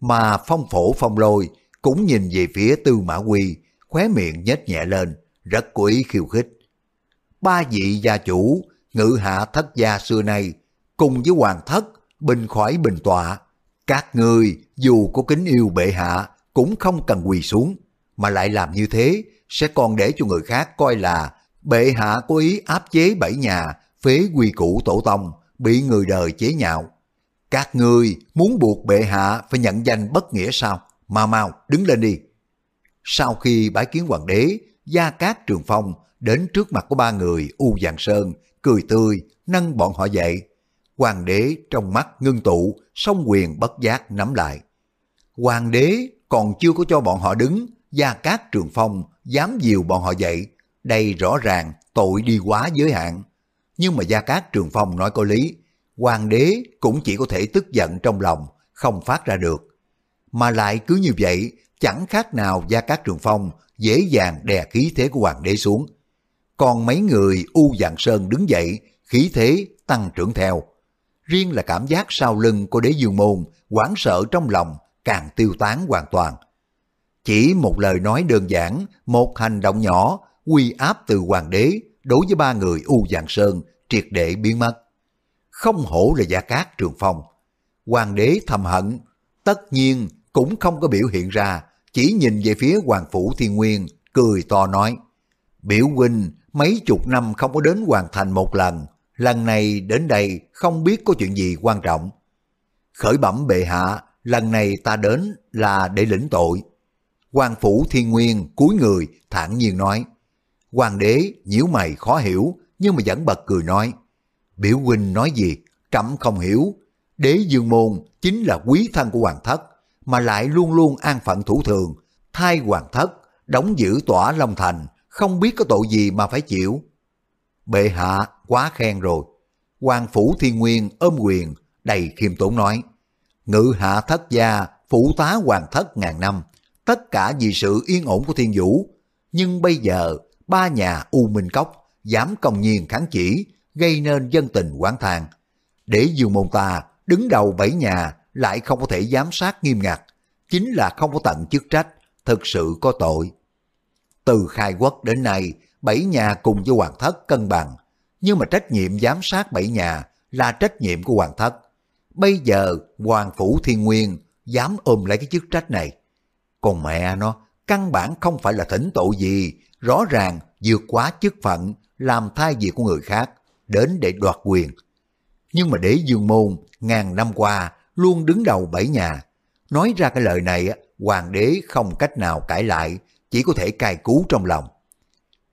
Mà phong phổ phong lôi cũng nhìn về phía tư mã quy, khóe miệng nhếch nhẹ lên, rất cố ý khiêu khích. Ba vị gia chủ, ngự hạ thất gia xưa nay, cùng với hoàng thất, bình khỏi bình tọa. Các ngươi dù có kính yêu bệ hạ, cũng không cần quỳ xuống, mà lại làm như thế sẽ còn để cho người khác coi là bệ hạ có ý áp chế bảy nhà, phế quy củ tổ tông, bị người đời chế nhạo. Các ngươi muốn buộc bệ hạ phải nhận danh bất nghĩa sao? Mau mau, đứng lên đi. Sau khi bái kiến hoàng đế, Gia Cát Trường Phong đến trước mặt của ba người U Giang Sơn, cười tươi, nâng bọn họ dậy. Hoàng đế trong mắt ngưng tụ, song quyền bất giác nắm lại. Hoàng đế còn chưa có cho bọn họ đứng, Gia Cát Trường Phong dám dìu bọn họ dậy. Đây rõ ràng tội đi quá giới hạn. Nhưng mà Gia Cát Trường Phong nói có lý, hoàng đế cũng chỉ có thể tức giận trong lòng, không phát ra được. Mà lại cứ như vậy, chẳng khác nào Gia Cát Trường Phong dễ dàng đè khí thế của hoàng đế xuống. Còn mấy người U Dạng Sơn đứng dậy, khí thế tăng trưởng theo. Riêng là cảm giác sau lưng của đế dương môn, hoảng sợ trong lòng, càng tiêu tán hoàn toàn. Chỉ một lời nói đơn giản, một hành động nhỏ, quy áp từ hoàng đế đối với ba người U Dạng Sơn triệt để biến mất. Không hổ là Gia Cát Trường Phong. Hoàng đế thầm hận, tất nhiên cũng không có biểu hiện ra, chỉ nhìn về phía Hoàng Phủ Thiên Nguyên, cười to nói, biểu huynh mấy chục năm không có đến hoàn thành một lần, lần này đến đây không biết có chuyện gì quan trọng. Khởi bẩm bệ hạ, lần này ta đến là để lĩnh tội. Hoàng Phủ Thiên Nguyên cúi người thản nhiên nói, Hoàng đế nhíu mày khó hiểu, nhưng mà vẫn bật cười nói, biểu huynh nói gì, trẫm không hiểu, đế dương môn chính là quý thân của hoàng thất, mà lại luôn luôn an phận thủ thường, thay hoàng thất, đóng giữ tỏa Long Thành, không biết có tội gì mà phải chịu. Bệ hạ quá khen rồi. Hoàng Phủ Thiên Nguyên ôm quyền, đầy khiêm tốn nói, ngự hạ thất gia, phủ tá hoàng thất ngàn năm, tất cả vì sự yên ổn của thiên vũ. Nhưng bây giờ, ba nhà U Minh Cốc dám công nhiên kháng chỉ, gây nên dân tình quán thang. Để dương môn ta đứng đầu bảy nhà lại không có thể giám sát nghiêm ngặt, chính là không có tận chức trách, thực sự có tội. Từ khai quốc đến nay, bảy nhà cùng với hoàng thất cân bằng, nhưng mà trách nhiệm giám sát bảy nhà là trách nhiệm của hoàng thất. Bây giờ hoàng phủ thiên nguyên dám ôm lấy cái chức trách này. Còn mẹ nó, căn bản không phải là thỉnh tội gì, rõ ràng vượt quá chức phận, làm thay việc của người khác, đến để đoạt quyền. Nhưng mà đế dương môn, ngàn năm qua, luôn đứng đầu bảy nhà. Nói ra cái lời này, hoàng đế không cách nào cãi lại, chỉ có thể cài cú trong lòng.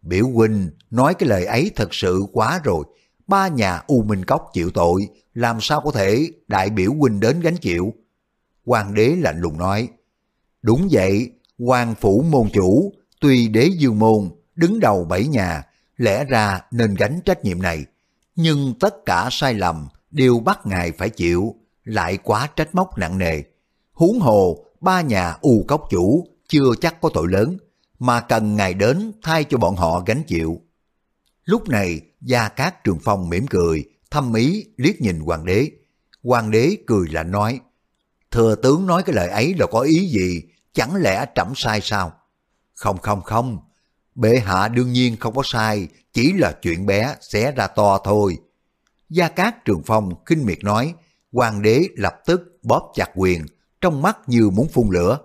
Biểu huynh nói cái lời ấy thật sự quá rồi, ba nhà U Minh Cốc chịu tội, làm sao có thể đại biểu huynh đến gánh chịu. Hoàng đế lạnh lùng nói, đúng vậy, hoàng phủ môn chủ, tuy đế dương môn, đứng đầu bảy nhà, lẽ ra nên gánh trách nhiệm này, nhưng tất cả sai lầm đều bắt ngài phải chịu, lại quá trách móc nặng nề. Huống hồ, ba nhà u cốc chủ chưa chắc có tội lớn, mà cần ngài đến thay cho bọn họ gánh chịu. Lúc này, Gia Cát Trường Phong mỉm cười, thâm ý liếc nhìn hoàng đế. Hoàng đế cười lạnh nói, thừa tướng nói cái lời ấy là có ý gì, chẳng lẽ trẫm sai sao? Không không không, bệ hạ đương nhiên không có sai, chỉ là chuyện bé xé ra to thôi. Gia Cát Trường Phong khinh miệt nói, hoàng đế lập tức bóp chặt quyền, trong mắt như muốn phun lửa.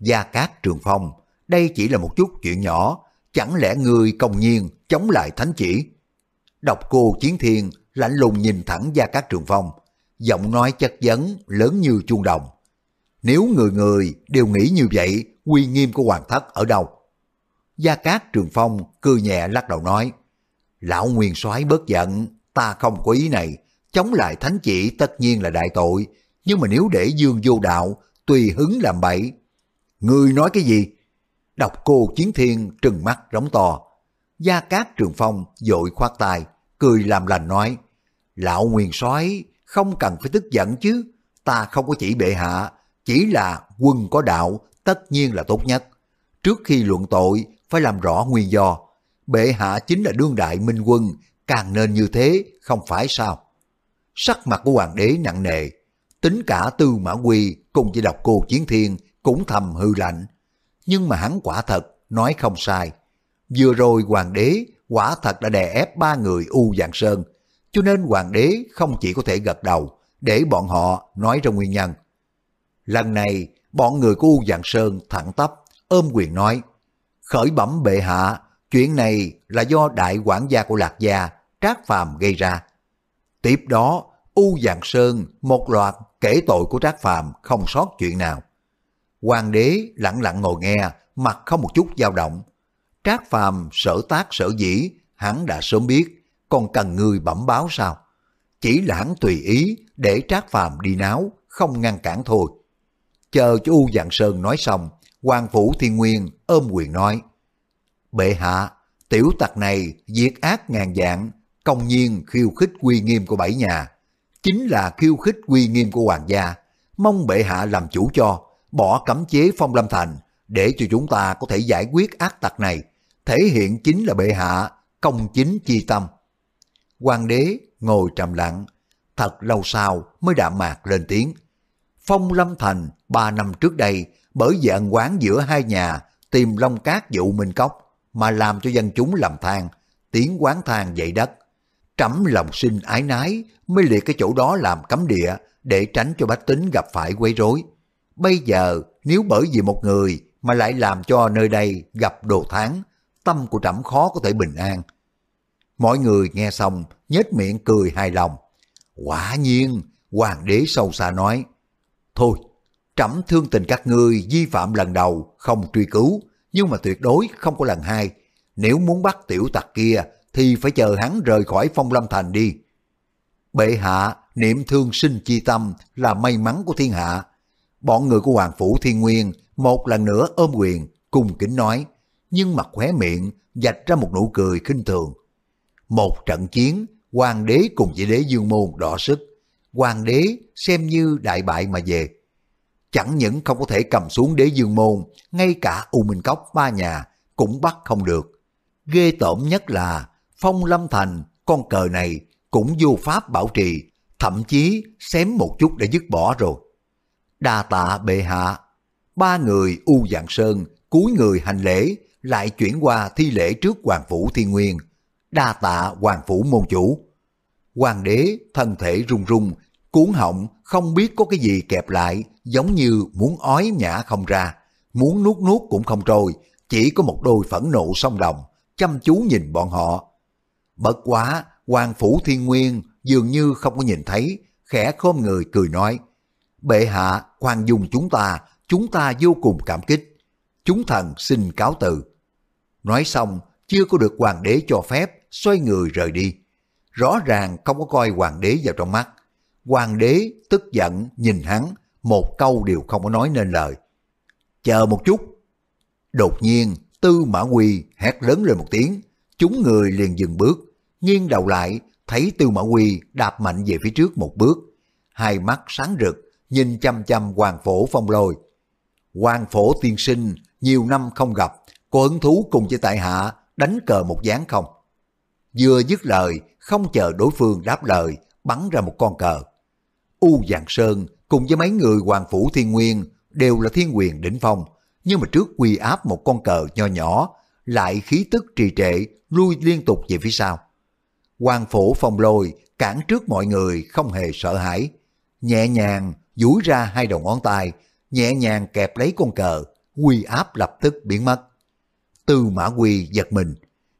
Gia Cát Trường Phong, đây chỉ là một chút chuyện nhỏ, chẳng lẽ người công nhiên chống lại thánh chỉ? Độc cô Chiến Thiên lạnh lùng nhìn thẳng Gia Cát Trường Phong, giọng nói chất vấn lớn như chuông đồng. Nếu người người đều nghĩ như vậy, uy nghiêm của hoàng thất ở đâu? Gia Cát Trường Phong cười nhẹ lắc đầu nói, Lão Nguyên soái bớt giận, ta không có ý này, chống lại thánh chỉ tất nhiên là đại tội, nhưng mà nếu để dương vô đạo, tùy hứng làm bậy. Ngươi nói cái gì? Độc cô chiến thiên trừng mắt rống to. Gia Cát Trường Phong dội khoát tay, cười làm lành nói, Lão Nguyên soái không cần phải tức giận chứ, ta không có chỉ bệ hạ, chỉ là quân có đạo tất nhiên là tốt nhất. Trước khi luận tội phải làm rõ nguyên do, bệ hạ chính là đương đại minh quân, càng nên như thế, không phải sao? Sắc mặt của hoàng đế nặng nề, tính cả tư mã quy cùng với độc cô chiến thiên cũng thầm hư lạnh. Nhưng mà hắn quả thật, nói không sai. Vừa rồi hoàng đế quả thật đã đè ép ba người U Dạng Sơn, cho nên hoàng đế không chỉ có thể gật đầu để bọn họ nói ra nguyên nhân. Lần này, bọn người của U Dạng Sơn thẳng tắp, ôm quyền nói, khởi bẩm bệ hạ, chuyện này là do đại quản gia của Lạc Gia, Trác Phàm gây ra. Tiếp đó, U Dạng Sơn một loạt kể tội của Trác Phàm không sót chuyện nào. Hoàng đế lặng lặng ngồi nghe, mặt không một chút dao động. Trác Phàm sở tác sở dĩ, hắn đã sớm biết, còn cần người bẩm báo sao? Chỉ là hắn tùy ý để Trác Phàm đi náo, không ngăn cản thôi. Chờ cho U Dạng Sơn nói xong, Hoàng Phủ Thiên Nguyên ôm quyền nói, Bệ hạ, tiểu tặc này diệt ác ngàn dạng, công nhiên khiêu khích quy nghiêm của bảy nhà, chính là khiêu khích uy nghiêm của hoàng gia, mong bệ hạ làm chủ cho, bỏ cấm chế phong lâm thành, để cho chúng ta có thể giải quyết ác tặc này, thể hiện chính là bệ hạ, công chính chi tâm. Hoàng đế ngồi trầm lặng, thật lâu sau mới đạm mạc lên tiếng. Phong Lâm Thành ba năm trước đây bởi vì ân quán giữa hai nhà tìm Long Cát dụ Minh Cốc mà làm cho dân chúng làm than, tiếng quán than dậy đất. Trẫm lòng sinh ái nái mới liệt cái chỗ đó làm cấm địa để tránh cho bách tính gặp phải quấy rối. Bây giờ nếu bởi vì một người mà lại làm cho nơi đây gặp đồ tháng, tâm của trẫm khó có thể bình an. Mọi người nghe xong nhếch miệng cười hài lòng. Quả nhiên, hoàng đế sâu xa nói, Thôi, trẫm thương tình các ngươi vi phạm lần đầu, không truy cứu, nhưng mà tuyệt đối không có lần hai. Nếu muốn bắt tiểu tặc kia, thì phải chờ hắn rời khỏi phong lâm thành đi. Bệ hạ, niệm thương sinh chi tâm là may mắn của thiên hạ. Bọn người của Hoàng Phủ Thiên Nguyên một lần nữa ôm quyền, cùng kính nói, nhưng mặt khóe miệng dạch ra một nụ cười khinh thường. Một trận chiến, hoàng đế cùng với đế dương môn đỏ sức. Hoàng đế xem như đại bại mà về. Chẳng những không có thể cầm xuống đế dương môn, ngay cả U Minh Cốc ba nhà cũng bắt không được. Ghê tởm nhất là Phong Lâm Thành, con cờ này cũng vô pháp bảo trì, thậm chí xém một chút để dứt bỏ rồi. Đa tạ bệ hạ, ba người U Dạng Sơn cúi người hành lễ, lại chuyển qua thi lễ trước Hoàng Phủ Thiên Nguyên, đa tạ Hoàng Phủ Môn Chủ. Hoàng đế thân thể run run, cuốn họng không biết có cái gì kẹp lại, giống như muốn ói nhả không ra, muốn nuốt nuốt cũng không trôi, chỉ có một đôi phẫn nộ song đồng, chăm chú nhìn bọn họ. Bất quá, Hoàng Phủ Thiên Nguyên dường như không có nhìn thấy, khẽ khom người cười nói, Bệ hạ khoan dung chúng ta, chúng ta vô cùng cảm kích. Chúng thần xin cáo từ. Nói xong, chưa có được hoàng đế cho phép, xoay người rời đi. Rõ ràng không có coi hoàng đế vào trong mắt. Hoàng đế tức giận nhìn hắn, một câu đều không có nói nên lời. Chờ một chút. Đột nhiên, Tư Mã Quy hét lớn lên một tiếng, chúng người liền dừng bước, nghiêng đầu lại, thấy Tư Mã Quy đạp mạnh về phía trước một bước, hai mắt sáng rực, nhìn chăm chăm Hoàng Phổ Phong Lôi. Hoàng Phổ tiên sinh nhiều năm không gặp, có hứng thú cùng với tại hạ đánh cờ một dáng không? Vừa dứt lời, không chờ đối phương đáp lời, bắn ra một con cờ. U Dạng Sơn cùng với mấy người Hoàng Phủ Thiên Nguyên đều là thiên quyền đỉnh phong, nhưng mà trước quy áp một con cờ nho nhỏ, lại khí tức trì trệ, lui liên tục về phía sau. Quan Phủ Phong Lôi cản trước mọi người không hề sợ hãi, nhẹ nhàng duỗi ra hai đầu ngón tay, nhẹ nhàng kẹp lấy con cờ, quy áp lập tức biến mất. Tư Mã Quy giật mình,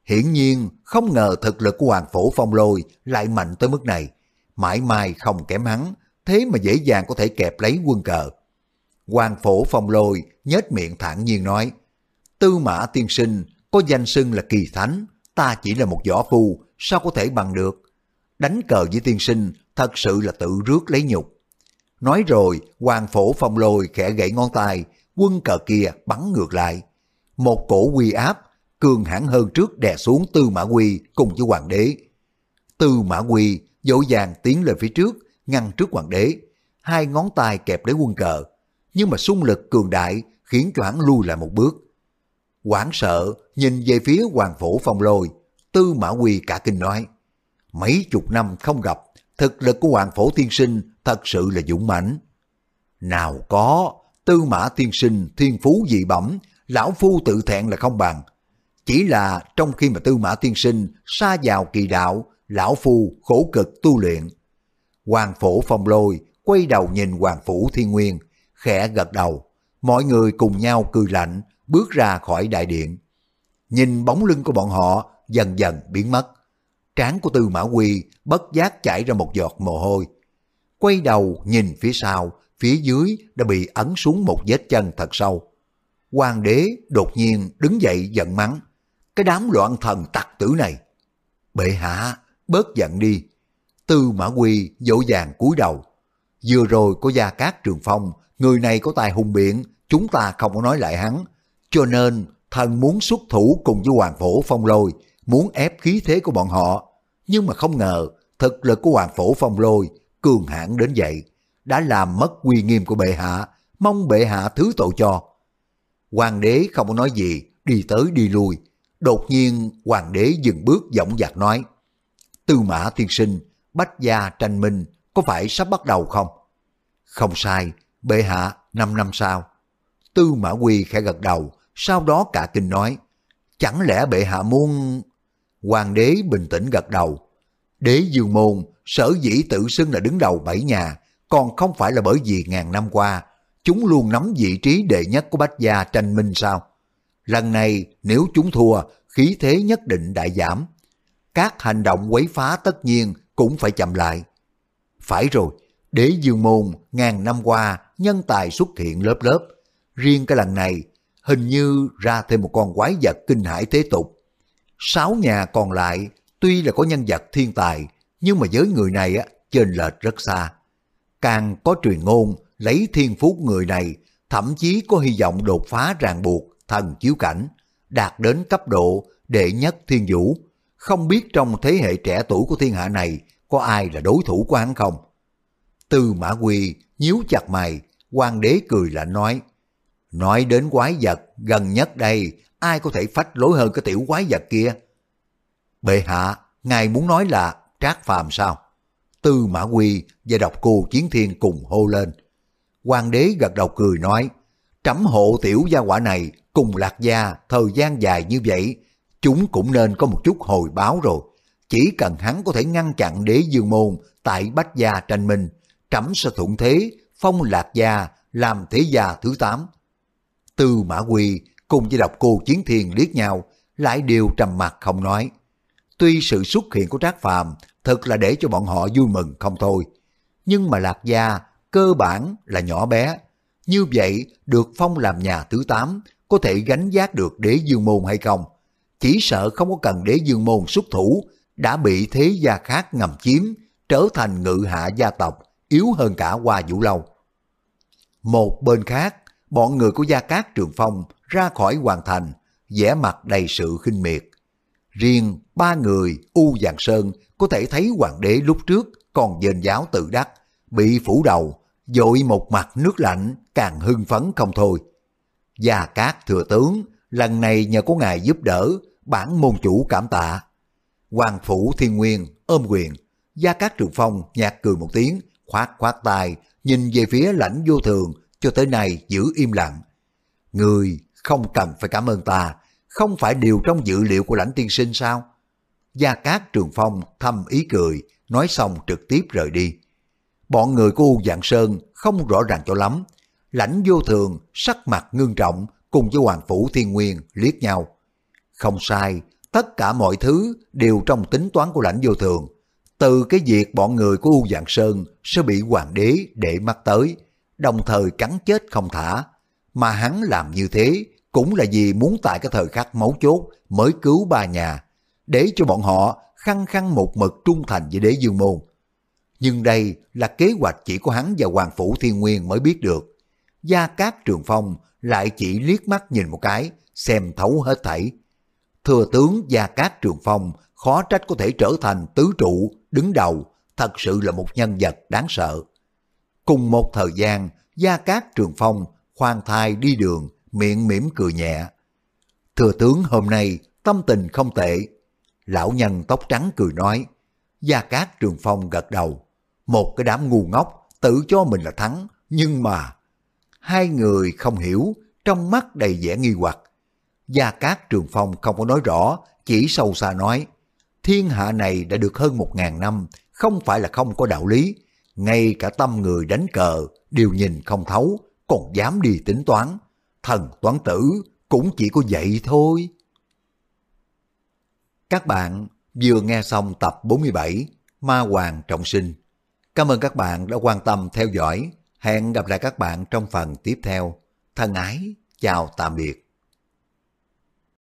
hiển nhiên không ngờ thực lực của Hoàng phủ Phong Lôi lại mạnh tới mức này, mãi mai không kém hắn, thế mà dễ dàng có thể kẹp lấy quân cờ. Hoàng phủ Phong Lôi nhếch miệng thản nhiên nói, Tư Mã Tiên Sinh có danh xưng là kỳ thánh, ta chỉ là một võ phu, sao có thể bằng được? đánh cờ với tiên sinh thật sự là tự rước lấy nhục. Nói rồi, hoàng phổ phong lôi khẽ gãy ngón tay, quân cờ kia bắn ngược lại. Một cổ quy áp, cường hãn hơn trước đè xuống tư mã quy cùng với hoàng đế. Tư mã quy dỗ dàng tiến lên phía trước, ngăn trước hoàng đế. Hai ngón tay kẹp lấy quân cờ, nhưng mà xung lực cường đại khiến cho hắn lui lại một bước. Quảng sợ nhìn về phía hoàng phổ phong lôi, tư mã quy cả kinh nói. Mấy chục năm không gặp, thực lực của hoàng phổ tiên sinh thật sự là dũng mãnh. Nào có, tư mã tiên sinh thiên phú dị bẩm, lão phu tự thẹn là không bằng. Chỉ là trong khi mà tư mã tiên sinh xa vào kỳ đạo, lão phu khổ cực tu luyện. Hoàng phổ phong lôi quay đầu nhìn hoàng phủ thiên nguyên, khẽ gật đầu. Mọi người cùng nhau cười lạnh, bước ra khỏi đại điện. Nhìn bóng lưng của bọn họ dần dần biến mất. Trán của Tư Mã Quy bất giác chảy ra một giọt mồ hôi. Quay đầu nhìn phía sau, phía dưới đã bị ấn xuống một vết chân thật sâu. Hoàng đế đột nhiên đứng dậy giận mắng. Cái đám loạn thần tặc tử này. Bệ hạ, bớt giận đi. Tư Mã Quy dỗ dàng cúi đầu. Vừa rồi có Gia Cát Trường Phong, người này có tài hùng biện, chúng ta không có nói lại hắn. Cho nên, thần muốn xuất thủ cùng với Hoàng Phổ Phong Lôi, muốn ép khí thế của bọn họ. Nhưng mà không ngờ, thực lực của Hoàng Phổ Phong Lôi cường hãn đến vậy, đã làm mất uy nghiêm của bệ hạ, mong bệ hạ thứ tội cho. Hoàng đế không có nói gì, đi tới đi lui. Đột nhiên, hoàng đế dừng bước giọng giặc nói, Tư mã tiên sinh, bách gia tranh minh, có phải sắp bắt đầu không? Không sai, bệ hạ, năm năm sau. Tư mã quy khẽ gật đầu, sau đó cả kinh nói, chẳng lẽ bệ hạ muốn... Hoàng đế bình tĩnh gật đầu. Đế dương môn, sở dĩ tự xưng là đứng đầu bảy nhà, còn không phải là bởi vì ngàn năm qua, chúng luôn nắm vị trí đệ nhất của bách gia tranh minh sao? Lần này nếu chúng thua, khí thế nhất định đại giảm. Các hành động quấy phá tất nhiên cũng phải chậm lại. Phải rồi, đế dương môn ngàn năm qua nhân tài xuất hiện lớp lớp. Riêng cái lần này, hình như ra thêm một con quái vật kinh hải thế tục. Sáu nhà còn lại tuy là có nhân vật thiên tài, nhưng mà với người này á, trên lệch rất xa. Càng có truyền ngôn lấy thiên phú người này, thậm chí có hy vọng đột phá ràng buộc thần chiếu cảnh, đạt đến cấp độ đệ nhất thiên vũ. Không biết trong thế hệ trẻ tuổi của thiên hạ này có ai là đối thủ của hắn không? Tư Mã Quy nhíu chặt mày, quan đế cười lạnh nói, nói đến quái vật, gần nhất đây, ai có thể phách lối hơn cái tiểu quái vật kia? Bệ hạ, ngài muốn nói là trác phàm sao? Tư Mã Quy và độc cô Chiến Thiên cùng hô lên. Hoàng đế gật đầu cười nói, trẫm hộ tiểu gia quả này cùng lạc gia thời gian dài như vậy, chúng cũng nên có một chút hồi báo rồi. Chỉ cần hắn có thể ngăn chặn đế dương môn tại Bách Gia tranh minh, trẫm sẽ thuận thế phong lạc gia làm thế gia thứ tám. Tư Mã Quy cùng với độc cô Chiến Thiên liếc nhau, lại đều trầm mặt không nói. Tuy sự xuất hiện của Trác Phàm thật là để cho bọn họ vui mừng không thôi, nhưng mà Lạc Gia cơ bản là nhỏ bé. Như vậy được phong làm nhà thứ tám có thể gánh giác được đế dương môn hay không? Chỉ sợ không có cần đế dương môn xuất thủ đã bị thế gia khác ngầm chiếm trở thành ngự hạ gia tộc yếu hơn cả Hoa Vũ Lâu. Một bên khác, bọn người của Gia Cát Trường Phong ra khỏi hoàn thành, vẻ mặt đầy sự khinh miệt. Riêng ba người U Giàng Sơn có thể thấy hoàng đế lúc trước còn dền giáo tự đắc, bị phủ đầu, dội một mặt nước lạnh càng hưng phấn không thôi. Gia Cát Thừa Tướng lần này nhờ có ngài giúp đỡ, bản môn chủ cảm tạ. Hoàng Phủ Thiên Nguyên ôm quyền, Gia Cát Trường Phong nhạt cười một tiếng, khoát khoát tay, nhìn về phía lãnh vô thường, cho tới nay giữ im lặng. Người không cần phải cảm ơn ta, không phải điều trong dự liệu của lãnh tiên sinh sao? Gia Cát Trường Phong thầm ý cười, nói xong trực tiếp rời đi. Bọn người của U Dạng Sơn không rõ ràng cho lắm. Lãnh vô thường, sắc mặt ngưng trọng, cùng với Hoàng Phủ Thiên Nguyên liếc nhau. Không sai, tất cả mọi thứ đều trong tính toán của lãnh vô thường. Từ cái việc bọn người của U Dạng Sơn sẽ bị hoàng đế để mắt tới, đồng thời cắn chết không thả. Mà hắn làm như thế cũng là vì muốn tại cái thời khắc mấu chốt mới cứu ba nhà, để cho bọn họ khăng khăng một mực trung thành với đế dương môn. Nhưng đây là kế hoạch chỉ có hắn và Hoàng Phủ Thiên Nguyên mới biết được. Gia Cát Trường Phong lại chỉ liếc mắt nhìn một cái, xem thấu hết thảy. Thừa tướng Gia Cát Trường Phong khó trách có thể trở thành tứ trụ, đứng đầu, thật sự là một nhân vật đáng sợ. Cùng một thời gian, Gia Cát Trường Phong khoan thai đi đường, miệng mỉm cười nhẹ. Thừa tướng hôm nay tâm tình không tệ. Lão nhân tóc trắng cười nói, Gia Cát Trường Phong gật đầu. Một cái đám ngu ngốc tự cho mình là thắng, nhưng mà... Hai người không hiểu, trong mắt đầy vẻ nghi hoặc. Gia Cát Trường Phong không có nói rõ, chỉ sâu xa nói, thiên hạ này đã được hơn một ngàn năm, không phải là không có đạo lý. Ngay cả tâm người đánh cờ đều nhìn không thấu, còn dám đi tính toán. Thần toán tử cũng chỉ có vậy thôi. Các bạn vừa nghe xong tập 47 Ma Hoàng Trọng Sinh. Cảm ơn các bạn đã quan tâm theo dõi. Hẹn gặp lại các bạn trong phần tiếp theo. Thân ái, chào tạm biệt.